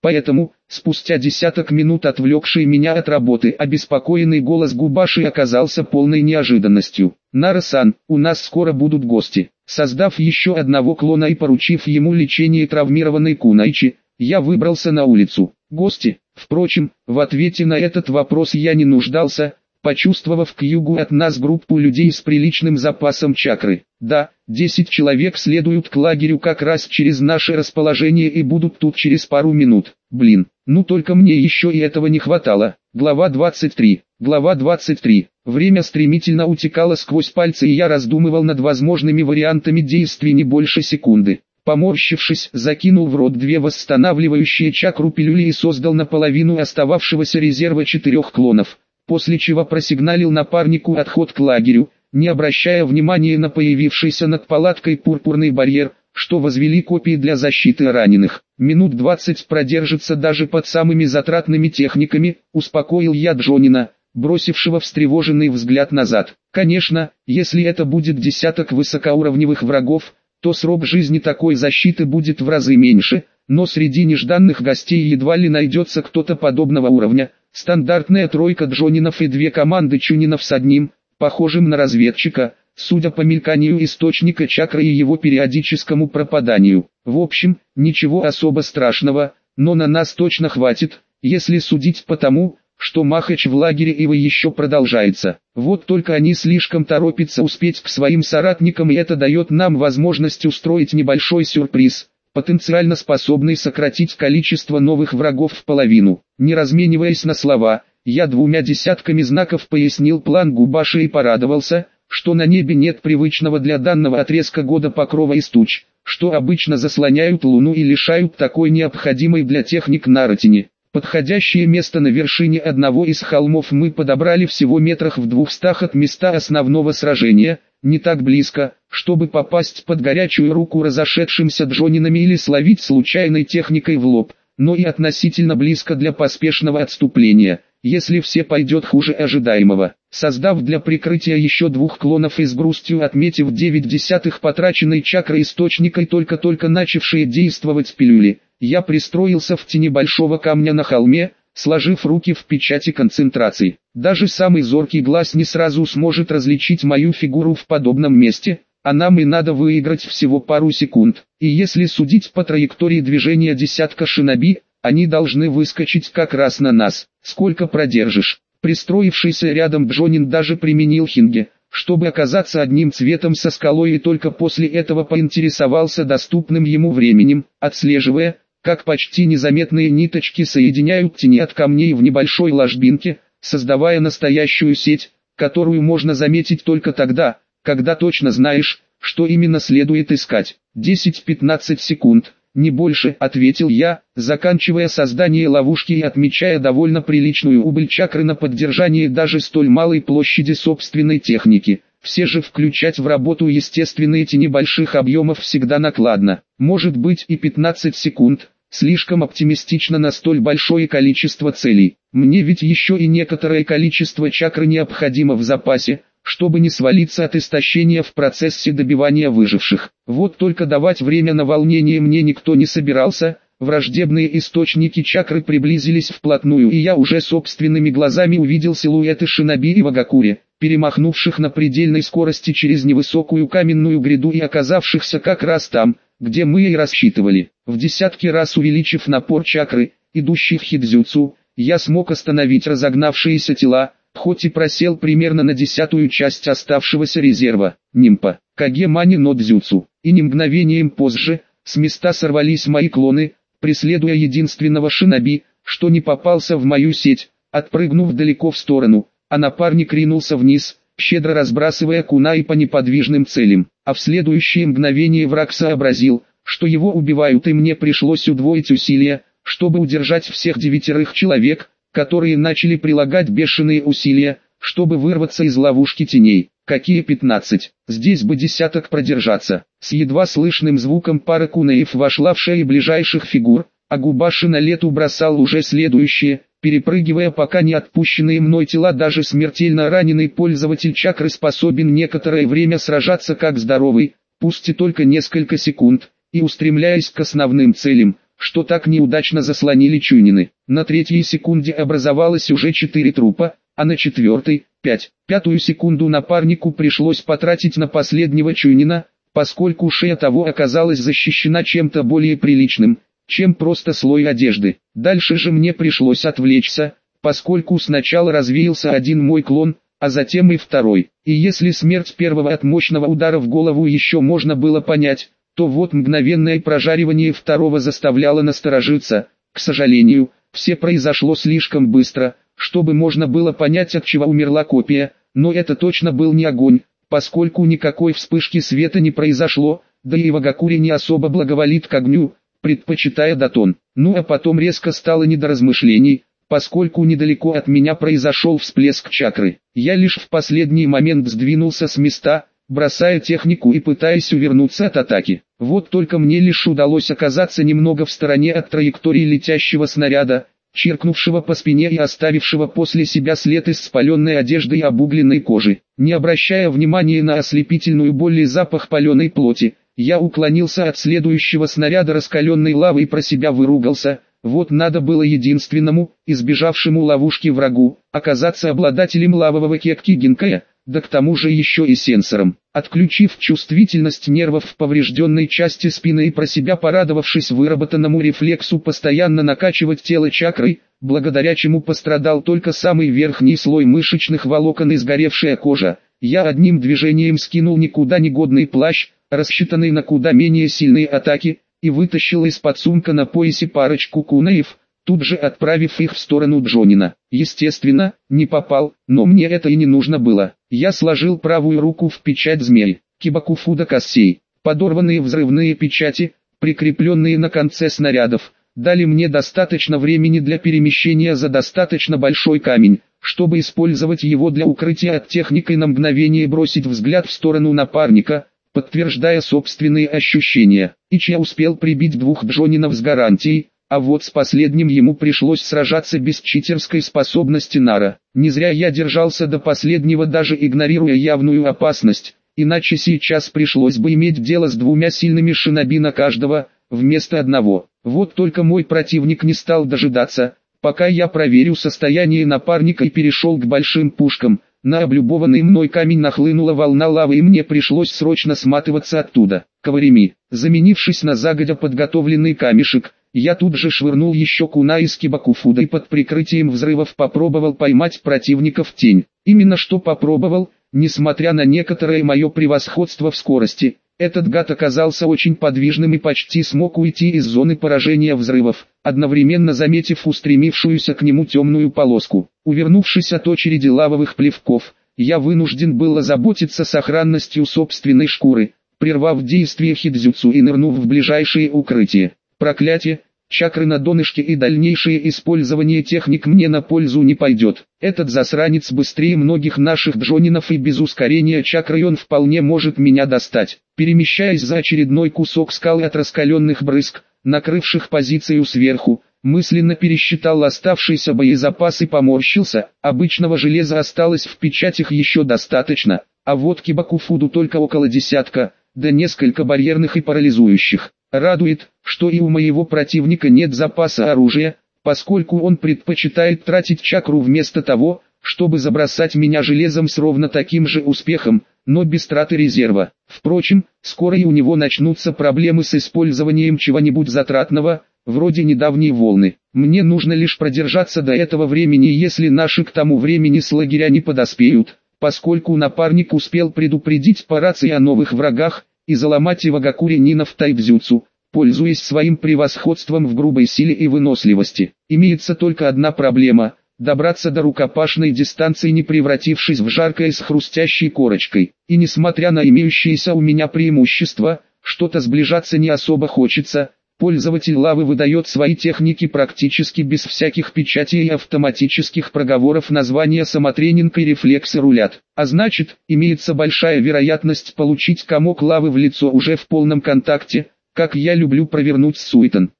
S1: Поэтому, спустя десяток минут отвлекший меня от работы, обеспокоенный голос Губаши оказался полной неожиданностью. «Нара-сан, у нас скоро будут гости». Создав еще одного клона и поручив ему лечение травмированной Кунайчи, я выбрался на улицу. Гости, впрочем, в ответе на этот вопрос я не нуждался, почувствовав к югу от нас группу людей с приличным запасом чакры. Да, 10 человек следуют к лагерю как раз через наше расположение и будут тут через пару минут. Блин, ну только мне еще и этого не хватало. Глава 23. Глава 23. Время стремительно утекало сквозь пальцы и я раздумывал над возможными вариантами действий не больше секунды. Поморщившись, закинул в рот две восстанавливающие чакру пилюли и создал наполовину остававшегося резерва четырех клонов, после чего просигналил напарнику отход к лагерю, не обращая внимания на появившийся над палаткой пурпурный барьер, что возвели копии для защиты раненых. Минут двадцать продержится даже под самыми затратными техниками, успокоил я Джонина, бросившего встревоженный взгляд назад. Конечно, если это будет десяток высокоуровневых врагов, то срок жизни такой защиты будет в разы меньше, но среди нежданных гостей едва ли найдется кто-то подобного уровня. Стандартная тройка Джонинов и две команды Чунинов с одним, похожим на разведчика, судя по мельканию источника чакры и его периодическому пропаданию. В общем, ничего особо страшного, но на нас точно хватит, если судить по тому, что Махач в лагере Ива еще продолжается. Вот только они слишком торопятся успеть к своим соратникам и это дает нам возможность устроить небольшой сюрприз, потенциально способный сократить количество новых врагов в половину. Не размениваясь на слова, я двумя десятками знаков пояснил план Губаши и порадовался, что на небе нет привычного для данного отрезка года покрова из туч, что обычно заслоняют Луну и лишают такой необходимой для техник Наротини. Подходящее место на вершине одного из холмов мы подобрали всего метрах в двухстах от места основного сражения, не так близко, чтобы попасть под горячую руку разошедшимся Джонинами или словить случайной техникой в лоб, но и относительно близко для поспешного отступления если все пойдет хуже ожидаемого. Создав для прикрытия еще двух клонов и с грустью отметив 9 десятых потраченной чакры источника и только-только начавшие действовать пилюли, я пристроился в тени большого камня на холме, сложив руки в печати концентрации. Даже самый зоркий глаз не сразу сможет различить мою фигуру в подобном месте, а нам и надо выиграть всего пару секунд. И если судить по траектории движения десятка шиноби, они должны выскочить как раз на нас. Сколько продержишь? Пристроившийся рядом Джонин даже применил хинге, чтобы оказаться одним цветом со скалой и только после этого поинтересовался доступным ему временем, отслеживая, как почти незаметные ниточки соединяют тени от камней в небольшой ложбинке, создавая настоящую сеть, которую можно заметить только тогда, когда точно знаешь, что именно следует искать. 10-15 секунд, не больше, ответил я, заканчивая создание ловушки и отмечая довольно приличную убыль чакры на поддержание даже столь малой площади собственной техники. Все же включать в работу естественные эти небольших объемов всегда накладно. Может быть и 15 секунд, слишком оптимистично на столь большое количество целей. Мне ведь еще и некоторое количество чакры необходимо в запасе, чтобы не свалиться от истощения в процессе добивания выживших. Вот только давать время на волнение мне никто не собирался, враждебные источники чакры приблизились вплотную и я уже собственными глазами увидел силуэты Шиноби и Вагакури, перемахнувших на предельной скорости через невысокую каменную гряду и оказавшихся как раз там, где мы и рассчитывали. В десятки раз увеличив напор чакры, идущих хидзюцу, я смог остановить разогнавшиеся тела, хоть и просел примерно на десятую часть оставшегося резерва, нимпа, кагемани но дзюцу, и не мгновением позже, с места сорвались мои клоны, преследуя единственного шиноби, что не попался в мою сеть, отпрыгнув далеко в сторону, а напарник ринулся вниз, щедро разбрасывая кунай по неподвижным целям, а в следующее мгновение враг сообразил, что его убивают и мне пришлось удвоить усилия, чтобы удержать всех девятерых человек, которые начали прилагать бешеные усилия, чтобы вырваться из ловушки теней. Какие 15? Здесь бы десяток продержаться. С едва слышным звуком пара кунаев вошла в шеи ближайших фигур, а Губаши на лету бросал уже следующее, перепрыгивая пока не отпущенные мной тела даже смертельно раненый пользователь чакры способен некоторое время сражаться как здоровый, пусть и только несколько секунд, и устремляясь к основным целям, что так неудачно заслонили Чунины. На третьей секунде образовалось уже четыре трупа, а на четвертой – пять. Пятую секунду напарнику пришлось потратить на последнего Чунина, поскольку шея того оказалась защищена чем-то более приличным, чем просто слой одежды. Дальше же мне пришлось отвлечься, поскольку сначала развеялся один мой клон, а затем и второй. И если смерть первого от мощного удара в голову еще можно было понять, то вот мгновенное прожаривание второго заставляло насторожиться. К сожалению, все произошло слишком быстро, чтобы можно было понять от чего умерла копия, но это точно был не огонь, поскольку никакой вспышки света не произошло, да и Вагакури не особо благоволит к огню, предпочитая датон. Ну а потом резко стало не до размышлений, поскольку недалеко от меня произошел всплеск чакры. Я лишь в последний момент сдвинулся с места, бросая технику и пытаясь увернуться от атаки. Вот только мне лишь удалось оказаться немного в стороне от траектории летящего снаряда, чиркнувшего по спине и оставившего после себя след из спаленной одежды и обугленной кожи. Не обращая внимания на ослепительную боль и запах паленой плоти, я уклонился от следующего снаряда раскаленной лавы и про себя выругался. Вот надо было единственному, избежавшему ловушки врагу, оказаться обладателем лавового кекки Гинкая, да к тому же еще и сенсором. Отключив чувствительность нервов в поврежденной части спины и про себя порадовавшись выработанному рефлексу постоянно накачивать тело чакрой, благодаря чему пострадал только самый верхний слой мышечных волокон и сгоревшая кожа, я одним движением скинул никуда не годный плащ, рассчитанный на куда менее сильные атаки, и вытащил из-под сумка на поясе парочку кунаев, тут же отправив их в сторону Джонина. Естественно, не попал, но мне это и не нужно было. Я сложил правую руку в печать змей, кибакуфуда косей. Подорванные взрывные печати, прикрепленные на конце снарядов, дали мне достаточно времени для перемещения за достаточно большой камень, чтобы использовать его для укрытия от техники на мгновение бросить взгляд в сторону напарника, подтверждая собственные ощущения. Ичья успел прибить двух Джонинов с гарантией, а вот с последним ему пришлось сражаться без читерской способности Нара. Не зря я держался до последнего даже игнорируя явную опасность, иначе сейчас пришлось бы иметь дело с двумя сильными шиноби на каждого, вместо одного. Вот только мой противник не стал дожидаться, пока я проверю состояние напарника и перешел к большим пушкам. На облюбованный мной камень нахлынула волна лавы и мне пришлось срочно сматываться оттуда. Кавареми, заменившись на загодя подготовленный камешек, я тут же швырнул еще куна из кибакуфуда и под прикрытием взрывов попробовал поймать противника в тень. Именно что попробовал, несмотря на некоторое мое превосходство в скорости. Этот гад оказался очень подвижным и почти смог уйти из зоны поражения взрывов, одновременно заметив устремившуюся к нему темную полоску. Увернувшись от очереди лавовых плевков, я вынужден был озаботиться сохранностью собственной шкуры, прервав действие хидзюцу и нырнув в ближайшее укрытие. Проклятие, чакры на донышке и дальнейшее использование техник мне на пользу не пойдет. Этот засранец быстрее многих наших джонинов и без ускорения чакры он вполне может меня достать. Перемещаясь за очередной кусок скалы от раскаленных брызг, накрывших позицию сверху, мысленно пересчитал оставшийся боезапас и поморщился, обычного железа осталось в печатях еще достаточно, а вот кибакуфуду только около десятка, да несколько барьерных и парализующих. Радует, что и у моего противника нет запаса оружия, поскольку он предпочитает тратить чакру вместо того, чтобы забросать меня железом с ровно таким же успехом, но без траты резерва. Впрочем, скоро и у него начнутся проблемы с использованием чего-нибудь затратного, вроде недавней волны. Мне нужно лишь продержаться до этого времени, если наши к тому времени с лагеря не подоспеют, поскольку напарник успел предупредить по рации о новых врагах, и заломать Ивагакури Нина в тайдзюцу, пользуясь своим превосходством в грубой силе и выносливости. Имеется только одна проблема – добраться до рукопашной дистанции не превратившись в жаркое с хрустящей корочкой. И несмотря на имеющиеся у меня преимущества, что-то сближаться не особо хочется, Пользователь лавы выдает свои техники практически без всяких печатей и автоматических проговоров названия самотренинг и рефлексы рулят. А значит, имеется большая вероятность получить комок лавы в лицо уже в полном контакте, как я люблю провернуть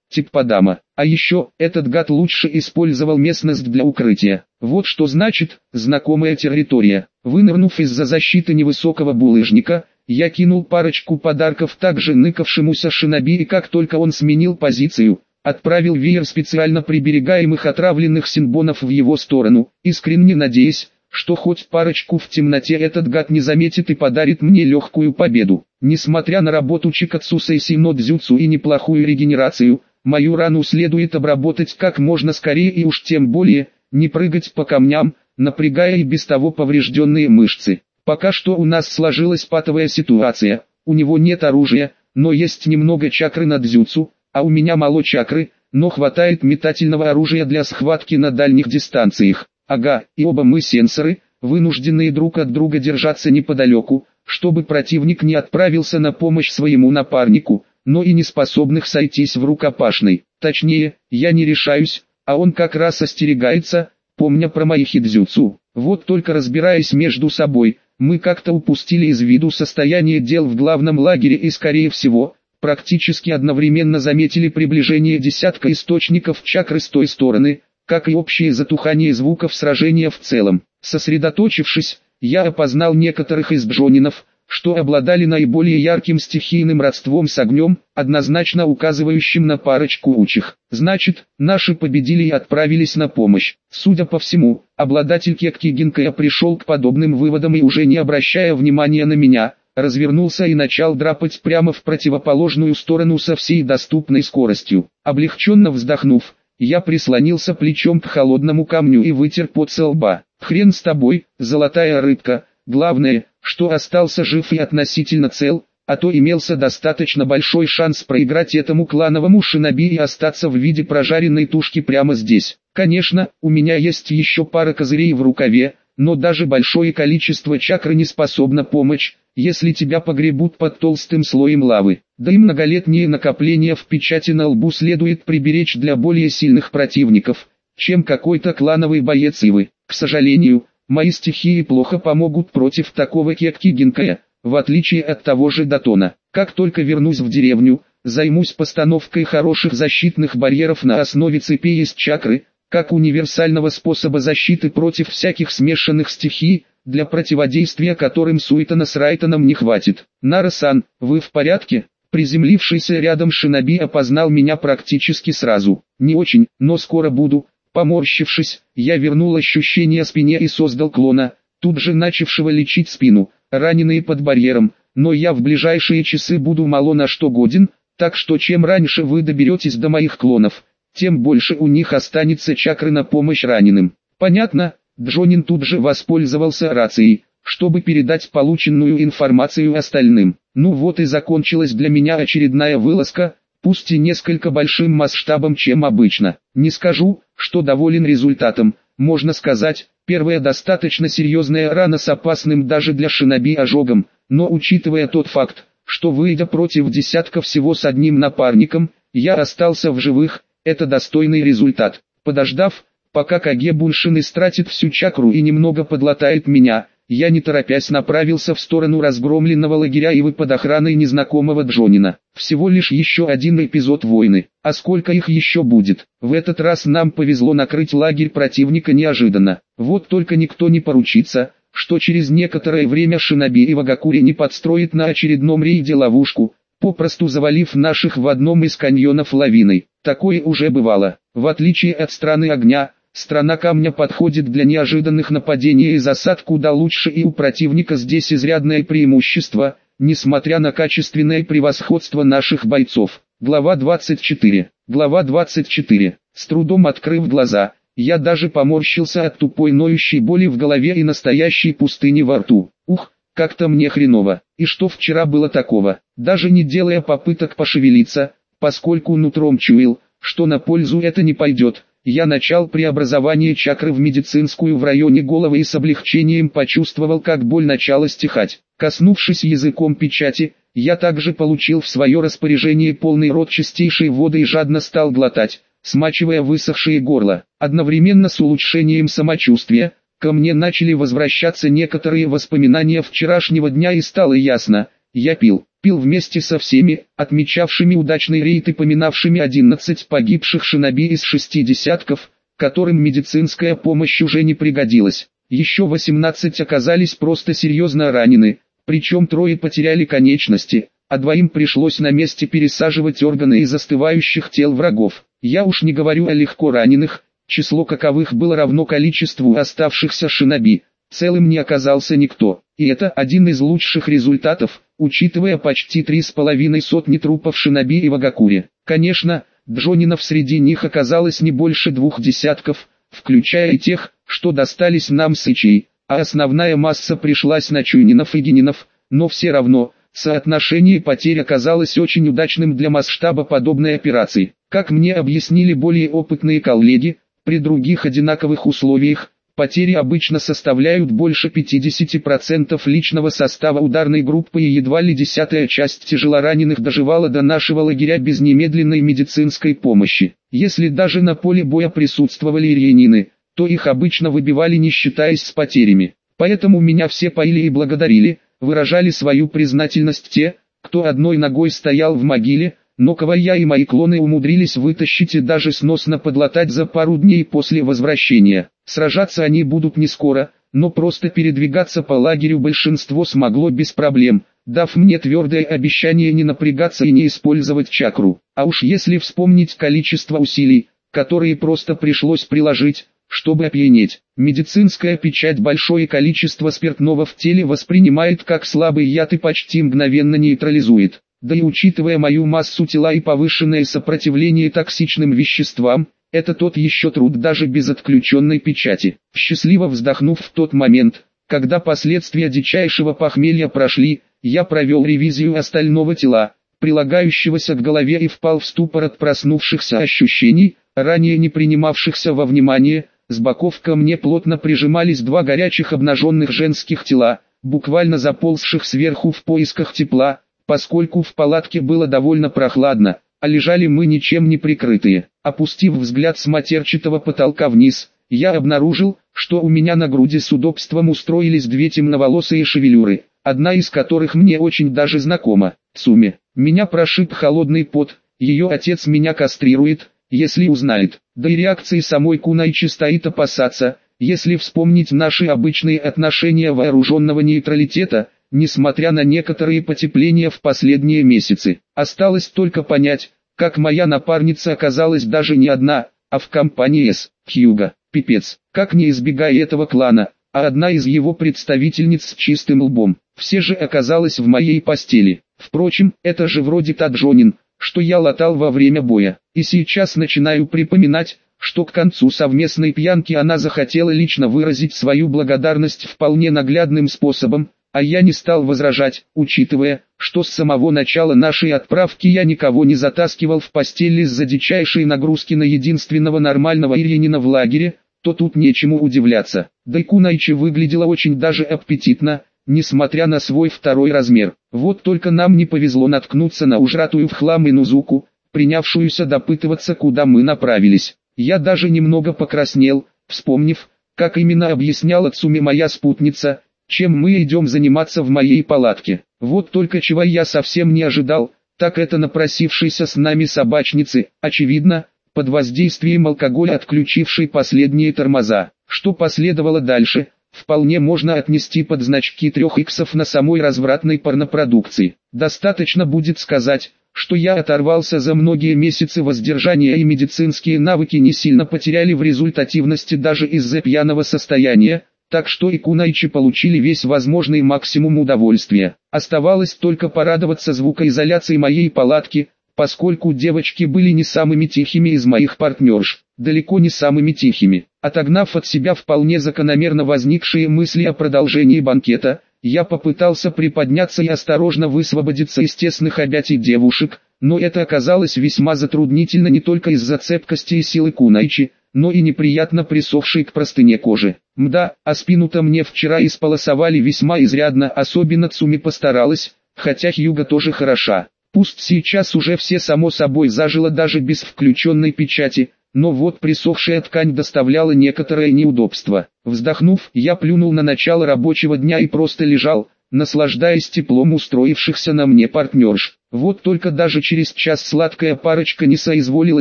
S1: Суитон. Типпадама. А еще, этот гад лучше использовал местность для укрытия. Вот что значит, знакомая территория. Вынырнув из-за защиты невысокого булыжника, я кинул парочку подарков также ныкавшемуся шиноби и как только он сменил позицию, отправил веер специально приберегаемых отравленных синбонов в его сторону, искренне надеясь, что хоть парочку в темноте этот гад не заметит и подарит мне легкую победу. Несмотря на работу Чикацуса и Сино и неплохую регенерацию, мою рану следует обработать как можно скорее и уж тем более, не прыгать по камням, напрягая и без того поврежденные мышцы. Пока что у нас сложилась патовая ситуация, у него нет оружия, но есть немного чакры на дзюцу, а у меня мало чакры, но хватает метательного оружия для схватки на дальних дистанциях. Ага, и оба мы сенсоры, вынужденные друг от друга держаться неподалеку, чтобы противник не отправился на помощь своему напарнику, но и не способных сойтись в рукопашной. Точнее, я не решаюсь, а он как раз остерегается, помня про мои хидзюцу. Вот только разбираясь между собой, мы как-то упустили из виду состояние дел в главном лагере и скорее всего, практически одновременно заметили приближение десятка источников чакры с той стороны, как и общее затухание звуков сражения в целом. Сосредоточившись, я опознал некоторых из джонинов, что обладали наиболее ярким стихийным родством с огнем, однозначно указывающим на парочку учих. Значит, наши победили и отправились на помощь. Судя по всему, обладатель кекки Гинкая пришел к подобным выводам и уже не обращая внимания на меня, развернулся и начал драпать прямо в противоположную сторону со всей доступной скоростью. Облегченно вздохнув, я прислонился плечом к холодному камню и вытер пот со лба. Хрен с тобой, золотая рыбка, главное, что остался жив и относительно цел, а то имелся достаточно большой шанс проиграть этому клановому шиноби и остаться в виде прожаренной тушки прямо здесь. Конечно, у меня есть еще пара козырей в рукаве, но даже большое количество чакры не способно помочь, если тебя погребут под толстым слоем лавы. Да и многолетние накопления в печати на лбу следует приберечь для более сильных противников, чем какой-то клановый боец Ивы. К сожалению, мои стихии плохо помогут против такого кекки Гинкая, в отличие от того же Датона. Как только вернусь в деревню, займусь постановкой хороших защитных барьеров на основе цепи из чакры, как универсального способа защиты против всяких смешанных стихий, для противодействия которым Суитана с Райтоном не хватит. Нара-сан, вы в порядке? Приземлившийся рядом шиноби опознал меня практически сразу. Не очень, но скоро буду. Поморщившись, я вернул ощущение спине и создал клона, тут же начавшего лечить спину, раненые под барьером, но я в ближайшие часы буду мало на что годен, так что чем раньше вы доберетесь до моих клонов, тем больше у них останется чакры на помощь раненым. Понятно, Джонин тут же воспользовался рацией, чтобы передать полученную информацию остальным. Ну вот и закончилась для меня очередная вылазка, пусть и несколько большим масштабом, чем обычно. Не скажу, что доволен результатом, можно сказать, первая достаточно серьезная рана с опасным даже для шиноби ожогом, но учитывая тот факт, что выйдя против десятка всего с одним напарником, я остался в живых, это достойный результат. Подождав, пока Каге Буншин истратит всю чакру и немного подлатает меня, я не торопясь направился в сторону разгромленного лагеря Ивы под охраной незнакомого Джонина. Всего лишь еще один эпизод войны, а сколько их еще будет. В этот раз нам повезло накрыть лагерь противника неожиданно. Вот только никто не поручится, что через некоторое время Шиноби и Вагакури не подстроит на очередном рейде ловушку, попросту завалив наших в одном из каньонов лавиной. Такое уже бывало. В отличие от страны огня, Страна камня подходит для неожиданных нападений и засад куда лучше и у противника здесь изрядное преимущество, несмотря на качественное превосходство наших бойцов. Глава 24. Глава 24. С трудом открыв глаза, я даже поморщился от тупой ноющей боли в голове и настоящей пустыни во рту. Ух, как-то мне хреново. И что вчера было такого? Даже не делая попыток пошевелиться, поскольку нутром чуял, что на пользу это не пойдет, я начал преобразование чакры в медицинскую в районе головы и с облегчением почувствовал, как боль начала стихать. Коснувшись языком печати, я также получил в свое распоряжение полный рот чистейшей воды и жадно стал глотать, смачивая высохшее горло. Одновременно с улучшением самочувствия, ко мне начали возвращаться некоторые воспоминания вчерашнего дня и стало ясно, Я пил, пил вместе со всеми, отмечавшими удачный рейд и поминавшими 11 погибших шиноби из шести десятков, которым медицинская помощь уже не пригодилась. Еще 18 оказались просто серьезно ранены, причем трое потеряли конечности, а двоим пришлось на месте пересаживать органы из застывающих тел врагов. Я уж не говорю о легко раненых, число каковых было равно количеству оставшихся шиноби. Целым не оказался никто, и это один из лучших результатов, учитывая почти три с половиной сотни трупов шиноби и вагакури. Конечно, Джонинов среди них оказалось не больше двух десятков, включая и тех, что достались нам с Ичей, а основная масса пришлась на Чуйнинов и Генинов, но все равно, соотношение потерь оказалось очень удачным для масштаба подобной операции. Как мне объяснили более опытные коллеги, при других одинаковых условиях, потери обычно составляют больше 50% личного состава ударной группы и едва ли десятая часть тяжелораненых доживала до нашего лагеря без немедленной медицинской помощи. Если даже на поле боя присутствовали ирьянины, то их обычно выбивали не считаясь с потерями. Поэтому меня все поили и благодарили, выражали свою признательность те, кто одной ногой стоял в могиле, но кого я и мои клоны умудрились вытащить и даже сносно подлатать за пару дней после возвращения. Сражаться они будут не скоро, но просто передвигаться по лагерю большинство смогло без проблем, дав мне твердое обещание не напрягаться и не использовать чакру. А уж если вспомнить количество усилий, которые просто пришлось приложить, чтобы опьянеть. Медицинская печать большое количество спиртного в теле воспринимает как слабый яд и почти мгновенно нейтрализует. Да и учитывая мою массу тела и повышенное сопротивление токсичным веществам, это тот еще труд даже без отключенной печати. Счастливо вздохнув в тот момент, когда последствия дичайшего похмелья прошли, я провел ревизию остального тела, прилагающегося к голове и впал в ступор от проснувшихся ощущений, ранее не принимавшихся во внимание, с боков ко мне плотно прижимались два горячих обнаженных женских тела, буквально заползших сверху в поисках тепла, поскольку в палатке было довольно прохладно, а лежали мы ничем не прикрытые. Опустив взгляд с матерчатого потолка вниз, я обнаружил, что у меня на груди с удобством устроились две темноволосые шевелюры, одна из которых мне очень даже знакома. Цуми. Меня прошиб холодный пот, ее отец меня кастрирует, если узнает. Да и реакции самой Кунайчи стоит опасаться, если вспомнить наши обычные отношения вооруженного нейтралитета, несмотря на некоторые потепления в последние месяцы. Осталось только понять, как моя напарница оказалась даже не одна, а в компании с Хьюга. Пипец, как не избегая этого клана, а одна из его представительниц с чистым лбом, все же оказалась в моей постели. Впрочем, это же вроде Таджонин, что я латал во время боя. И сейчас начинаю припоминать, что к концу совместной пьянки она захотела лично выразить свою благодарность вполне наглядным способом, а я не стал возражать, учитывая, что с самого начала нашей отправки я никого не затаскивал в постели из-за дичайшей нагрузки на единственного нормального ирьянина в лагере, то тут нечему удивляться. Дайкунайчи выглядела очень даже аппетитно, несмотря на свой второй размер. Вот только нам не повезло наткнуться на ужратую в хлам Инузуку, принявшуюся допытываться куда мы направились. Я даже немного покраснел, вспомнив, как именно объясняла Цуми моя спутница, чем мы идем заниматься в моей палатке. Вот только чего я совсем не ожидал, так это напросившейся с нами собачницы, очевидно, под воздействием алкоголя отключившей последние тормоза. Что последовало дальше, вполне можно отнести под значки трех иксов на самой развратной порнопродукции. Достаточно будет сказать, что я оторвался за многие месяцы воздержания и медицинские навыки не сильно потеряли в результативности даже из-за пьяного состояния, так что и Кунайчи получили весь возможный максимум удовольствия. Оставалось только порадоваться звукоизоляции моей палатки, поскольку девочки были не самыми тихими из моих партнерш, далеко не самыми тихими. Отогнав от себя вполне закономерно возникшие мысли о продолжении банкета, я попытался приподняться и осторожно высвободиться из тесных объятий девушек, но это оказалось весьма затруднительно не только из-за цепкости и силы Кунайчи, но и неприятно присохшей к простыне кожи. Мда, а спину-то мне вчера исполосовали весьма изрядно, особенно Цуми постаралась, хотя Хьюга тоже хороша. Пусть сейчас уже все само собой зажило даже без включенной печати, но вот присохшая ткань доставляла некоторое неудобство. Вздохнув, я плюнул на начало рабочего дня и просто лежал, наслаждаясь теплом устроившихся на мне партнерш. Вот только даже через час сладкая парочка не соизволила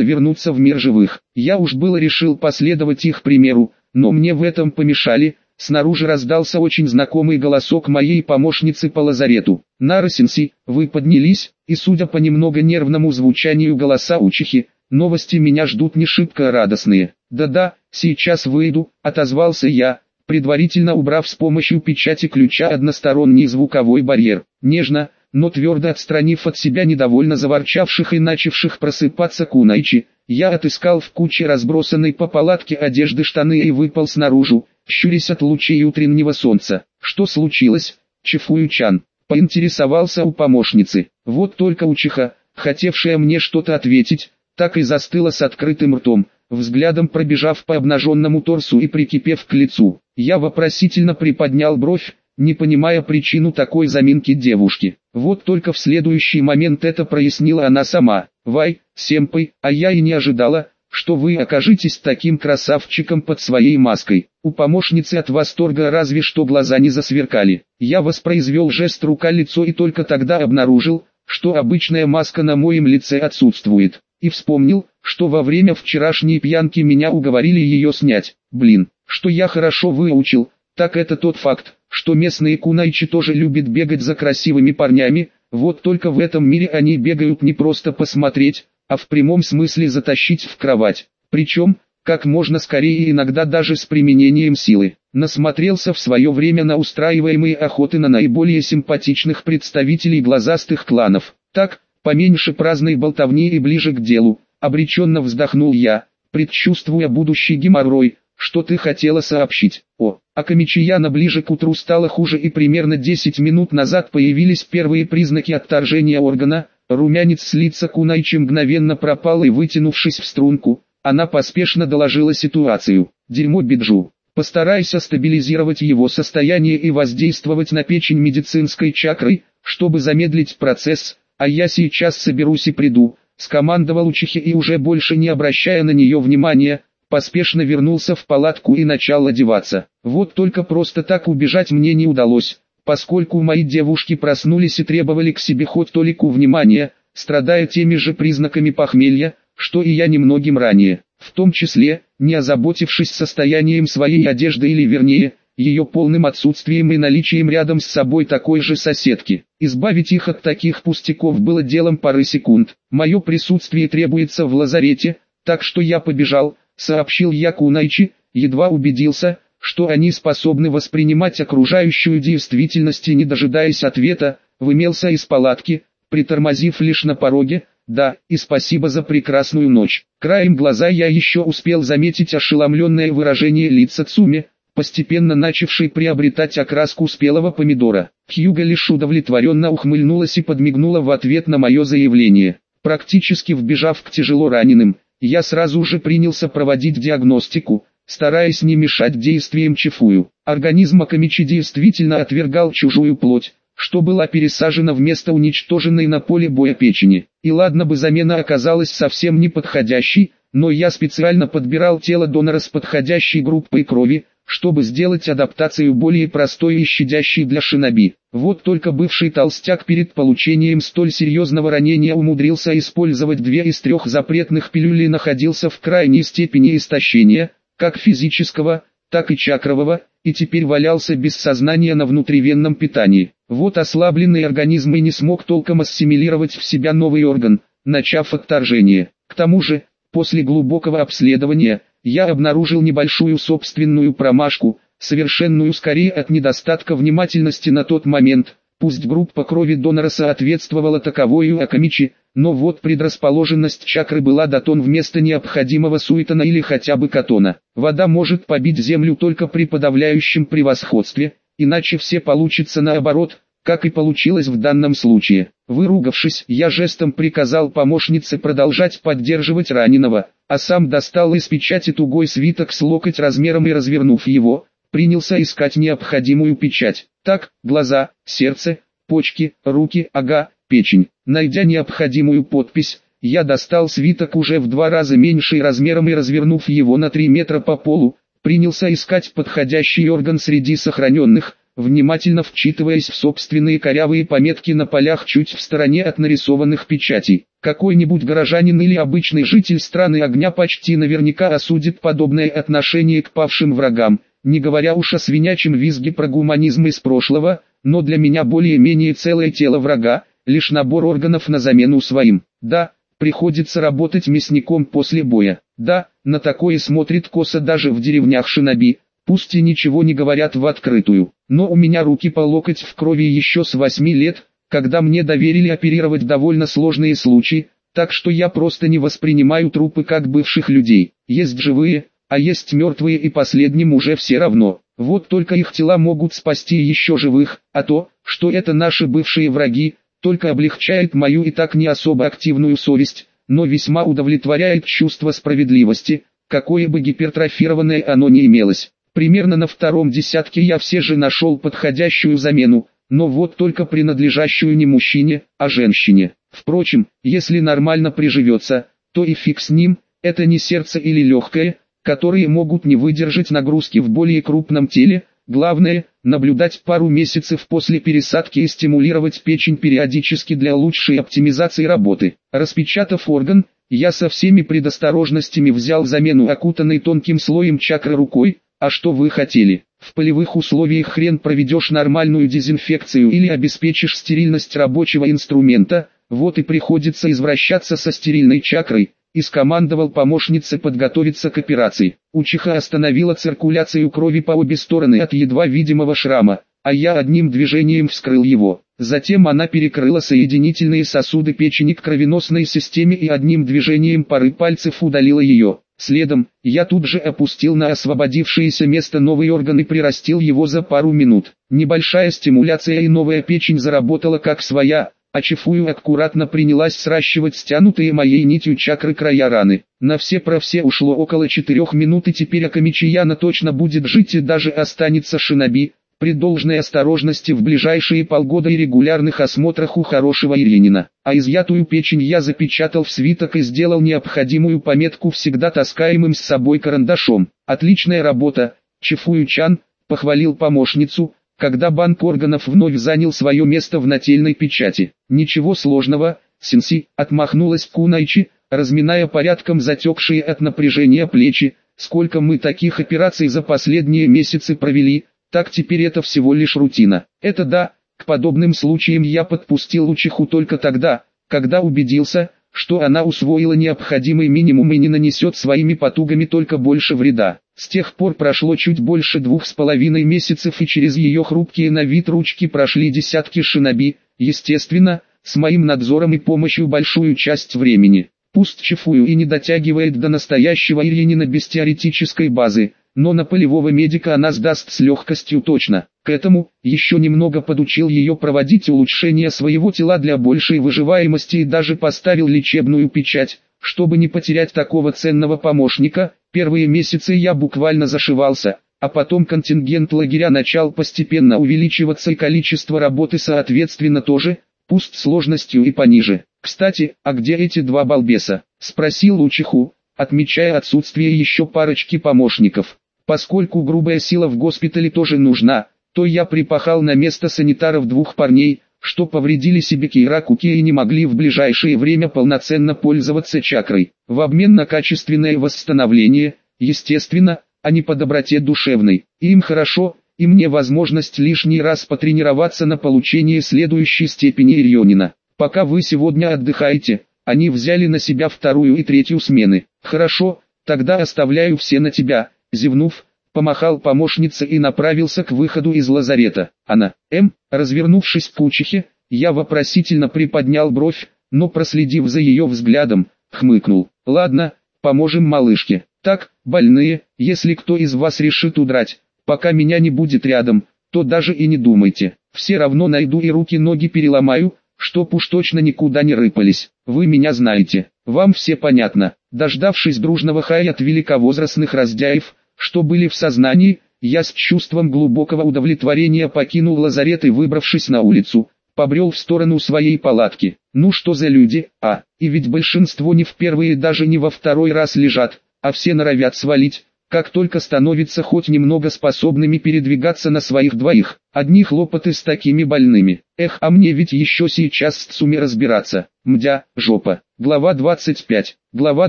S1: вернуться в мир живых. Я уж было решил последовать их примеру, но мне в этом помешали, снаружи раздался очень знакомый голосок моей помощницы по лазарету. «Наросинси, вы поднялись?» И судя по немного нервному звучанию голоса учихи, новости меня ждут не шибко радостные. «Да-да, сейчас выйду», — отозвался я, предварительно убрав с помощью печати ключа односторонний звуковой барьер. Нежно, но твердо отстранив от себя недовольно заворчавших и начавших просыпаться кунайчи, я отыскал в куче разбросанной по палатке одежды штаны и выпал снаружи, щурясь от лучей утреннего солнца. Что случилось, Чифую-чан? Поинтересовался у помощницы. Вот только учиха, хотевшая мне что-то ответить, так и застыла с открытым ртом, взглядом пробежав по обнаженному торсу и прикипев к лицу. Я вопросительно приподнял бровь, не понимая причину такой заминки девушки. Вот только в следующий момент это прояснила она сама. «Вай, Семпой, а я и не ожидала, что вы окажетесь таким красавчиком под своей маской». У помощницы от восторга разве что глаза не засверкали. Я воспроизвел жест рука-лицо и только тогда обнаружил, что обычная маска на моем лице отсутствует. И вспомнил, что во время вчерашней пьянки меня уговорили ее снять. Блин, что я хорошо выучил, так это тот факт, что местные кунайчи тоже любят бегать за красивыми парнями, вот только в этом мире они бегают не просто посмотреть, а в прямом смысле затащить в кровать. Причем, как можно скорее и иногда даже с применением силы. Насмотрелся в свое время на устраиваемые охоты на наиболее симпатичных представителей глазастых кланов. Так, поменьше праздной болтовни и ближе к делу, обреченно вздохнул я, предчувствуя будущий геморрой, что ты хотела сообщить? О, а Камичияна ближе к утру стало хуже и примерно 10 минут назад появились первые признаки отторжения органа, румянец с лица Кунайчи мгновенно пропал и вытянувшись в струнку, она поспешно доложила ситуацию. Дерьмо Биджу. Постарайся стабилизировать его состояние и воздействовать на печень медицинской чакрой, чтобы замедлить процесс, а я сейчас соберусь и приду, скомандовал Учихи и уже больше не обращая на нее внимания, поспешно вернулся в палатку и начал одеваться. Вот только просто так убежать мне не удалось, поскольку мои девушки проснулись и требовали к себе хоть толику внимания, страдая теми же признаками похмелья, что и я немногим ранее, в том числе, не озаботившись состоянием своей одежды или вернее, ее полным отсутствием и наличием рядом с собой такой же соседки. Избавить их от таких пустяков было делом пары секунд. Мое присутствие требуется в лазарете, так что я побежал, сообщил я Кунайчи, едва убедился, что они способны воспринимать окружающую действительность и не дожидаясь ответа, вымелся из палатки, притормозив лишь на пороге, да, и спасибо за прекрасную ночь. Краем глаза я еще успел заметить ошеломленное выражение лица Цуми, постепенно начавшей приобретать окраску спелого помидора. Хьюга лишь удовлетворенно ухмыльнулась и подмигнула в ответ на мое заявление. Практически вбежав к тяжело раненым, я сразу же принялся проводить диагностику, стараясь не мешать действиям Чифую. Организм Акамичи действительно отвергал чужую плоть, что была пересажена вместо уничтоженной на поле боя печени. И ладно бы замена оказалась совсем неподходящей, но я специально подбирал тело донора с подходящей группой крови, чтобы сделать адаптацию более простой и щадящей для шиноби. Вот только бывший толстяк перед получением столь серьезного ранения умудрился использовать две из трех запретных пилюль и находился в крайней степени истощения, как физического, так и чакрового, и теперь валялся без сознания на внутривенном питании. Вот ослабленный организм и не смог толком ассимилировать в себя новый орган, начав отторжение. К тому же, после глубокого обследования, я обнаружил небольшую собственную промашку, совершенную скорее от недостатка внимательности на тот момент, пусть группа крови донора соответствовала таковой Акамичи, но вот предрасположенность чакры была датон вместо необходимого суетона или хотя бы катона. Вода может побить землю только при подавляющем превосходстве, иначе все получится наоборот, как и получилось в данном случае. Выругавшись, я жестом приказал помощнице продолжать поддерживать раненого, а сам достал из печати тугой свиток с локоть размером и развернув его, принялся искать необходимую печать. Так, глаза, сердце, почки, руки, ага, печень. Найдя необходимую подпись, я достал свиток уже в два раза меньший размером и развернув его на 3 метра по полу, принялся искать подходящий орган среди сохраненных, внимательно вчитываясь в собственные корявые пометки на полях чуть в стороне от нарисованных печатей. Какой-нибудь горожанин или обычный житель страны огня почти наверняка осудит подобное отношение к павшим врагам, не говоря уж о свинячем визге про гуманизм из прошлого, но для меня более-менее целое тело врага, лишь набор органов на замену своим. Да, приходится работать мясником после боя. Да, на такое смотрит косо даже в деревнях шиноби, пусть и ничего не говорят в открытую. Но у меня руки по локоть в крови еще с восьми лет, когда мне доверили оперировать довольно сложные случаи, так что я просто не воспринимаю трупы как бывших людей. Есть живые, а есть мертвые и последним уже все равно. Вот только их тела могут спасти еще живых, а то, что это наши бывшие враги, только облегчает мою и так не особо активную совесть, но весьма удовлетворяет чувство справедливости, какое бы гипертрофированное оно ни имелось. Примерно на втором десятке я все же нашел подходящую замену, но вот только принадлежащую не мужчине, а женщине. Впрочем, если нормально приживется, то и фиг с ним, это не сердце или легкое, которые могут не выдержать нагрузки в более крупном теле, главное, наблюдать пару месяцев после пересадки и стимулировать печень периодически для лучшей оптимизации работы. Распечатав орган, я со всеми предосторожностями взял замену окутанной тонким слоем чакры рукой, а что вы хотели? В полевых условиях хрен проведешь нормальную дезинфекцию или обеспечишь стерильность рабочего инструмента, вот и приходится извращаться со стерильной чакрой, и скомандовал помощнице подготовиться к операции. Учиха остановила циркуляцию крови по обе стороны от едва видимого шрама, а я одним движением вскрыл его. Затем она перекрыла соединительные сосуды печени к кровеносной системе и одним движением пары пальцев удалила ее. Следом, я тут же опустил на освободившееся место новый орган и прирастил его за пару минут. Небольшая стимуляция и новая печень заработала как своя, а Чифую аккуратно принялась сращивать стянутые моей нитью чакры края раны. На все про все ушло около четырех минут и теперь Акамичияна точно будет жить и даже останется шиноби, при должной осторожности в ближайшие полгода и регулярных осмотрах у хорошего Иринина. А изъятую печень я запечатал в свиток и сделал необходимую пометку всегда таскаемым с собой карандашом. Отличная работа, Чифую-чан, похвалил помощницу, когда банк органов вновь занял свое место в нательной печати. Ничего сложного, Синси, отмахнулась Кунайчи, разминая порядком затекшие от напряжения плечи, сколько мы таких операций за последние месяцы провели, так теперь это всего лишь рутина. Это да, к подобным случаям я подпустил учиху только тогда, когда убедился, что она усвоила необходимый минимум и не нанесет своими потугами только больше вреда. С тех пор прошло чуть больше двух с половиной месяцев и через ее хрупкие на вид ручки прошли десятки шиноби, естественно, с моим надзором и помощью большую часть времени. Пусть чифую и не дотягивает до настоящего Ильинина без теоретической базы, но на полевого медика она сдаст с легкостью точно. К этому, еще немного подучил ее проводить улучшение своего тела для большей выживаемости и даже поставил лечебную печать, чтобы не потерять такого ценного помощника. Первые месяцы я буквально зашивался, а потом контингент лагеря начал постепенно увеличиваться и количество работы соответственно тоже, пусть сложностью и пониже. «Кстати, а где эти два балбеса?» – спросил Учиху, отмечая отсутствие еще парочки помощников. Поскольку грубая сила в госпитале тоже нужна, то я припахал на место санитаров двух парней, что повредили себе Кейракуки и не могли в ближайшее время полноценно пользоваться чакрой. В обмен на качественное восстановление, естественно, а не по доброте душевной. Им хорошо, и мне возможность лишний раз потренироваться на получение следующей степени Ирионина. Пока вы сегодня отдыхаете, они взяли на себя вторую и третью смены. Хорошо, тогда оставляю все на тебя зевнув, помахал помощнице и направился к выходу из лазарета. Она, М, развернувшись к учихе, я вопросительно приподнял бровь, но проследив за ее взглядом, хмыкнул. Ладно, поможем малышке. Так, больные, если кто из вас решит удрать, пока меня не будет рядом, то даже и не думайте. Все равно найду и руки-ноги переломаю, чтоб уж точно никуда не рыпались. Вы меня знаете, вам все понятно. Дождавшись дружного хая от великовозрастных раздяев, что были в сознании, я с чувством глубокого удовлетворения покинул лазарет и выбравшись на улицу, побрел в сторону своей палатки. Ну что за люди, а, и ведь большинство не в первый и даже не во второй раз лежат, а все норовят свалить, как только становится хоть немного способными передвигаться на своих двоих. Одни хлопоты с такими больными. Эх, а мне ведь еще сейчас с Цуми разбираться. Мдя, жопа. Глава 25. Глава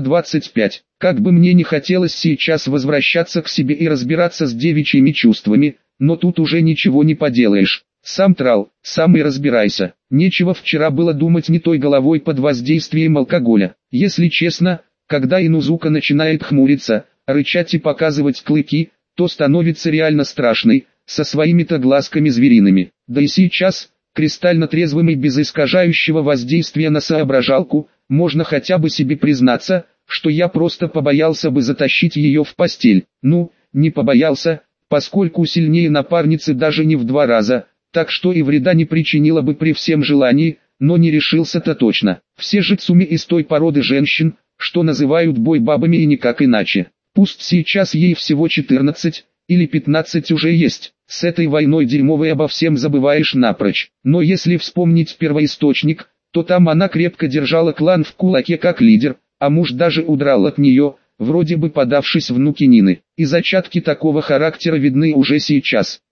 S1: 25. Как бы мне не хотелось сейчас возвращаться к себе и разбираться с девичьими чувствами, но тут уже ничего не поделаешь. Сам трал, сам и разбирайся. Нечего вчера было думать не той головой под воздействием алкоголя. Если честно, когда Инузука начинает хмуриться, рычать и показывать клыки, то становится реально страшной, со своими-то глазками звериными. Да и сейчас, кристально трезвым и без искажающего воздействия на соображалку, можно хотя бы себе признаться, что я просто побоялся бы затащить ее в постель. Ну, не побоялся, поскольку сильнее напарницы даже не в два раза, так что и вреда не причинило бы при всем желании, но не решился-то точно. Все же Цуми из той породы женщин, что называют бой-бабами и никак иначе. Пусть сейчас ей всего 14 или 15 уже есть, с этой войной дерьмовой обо всем забываешь напрочь. Но если вспомнить первоисточник, то там она крепко держала клан в кулаке как лидер, а муж даже удрал от нее, вроде бы подавшись внуки Нины. И зачатки такого характера видны уже сейчас.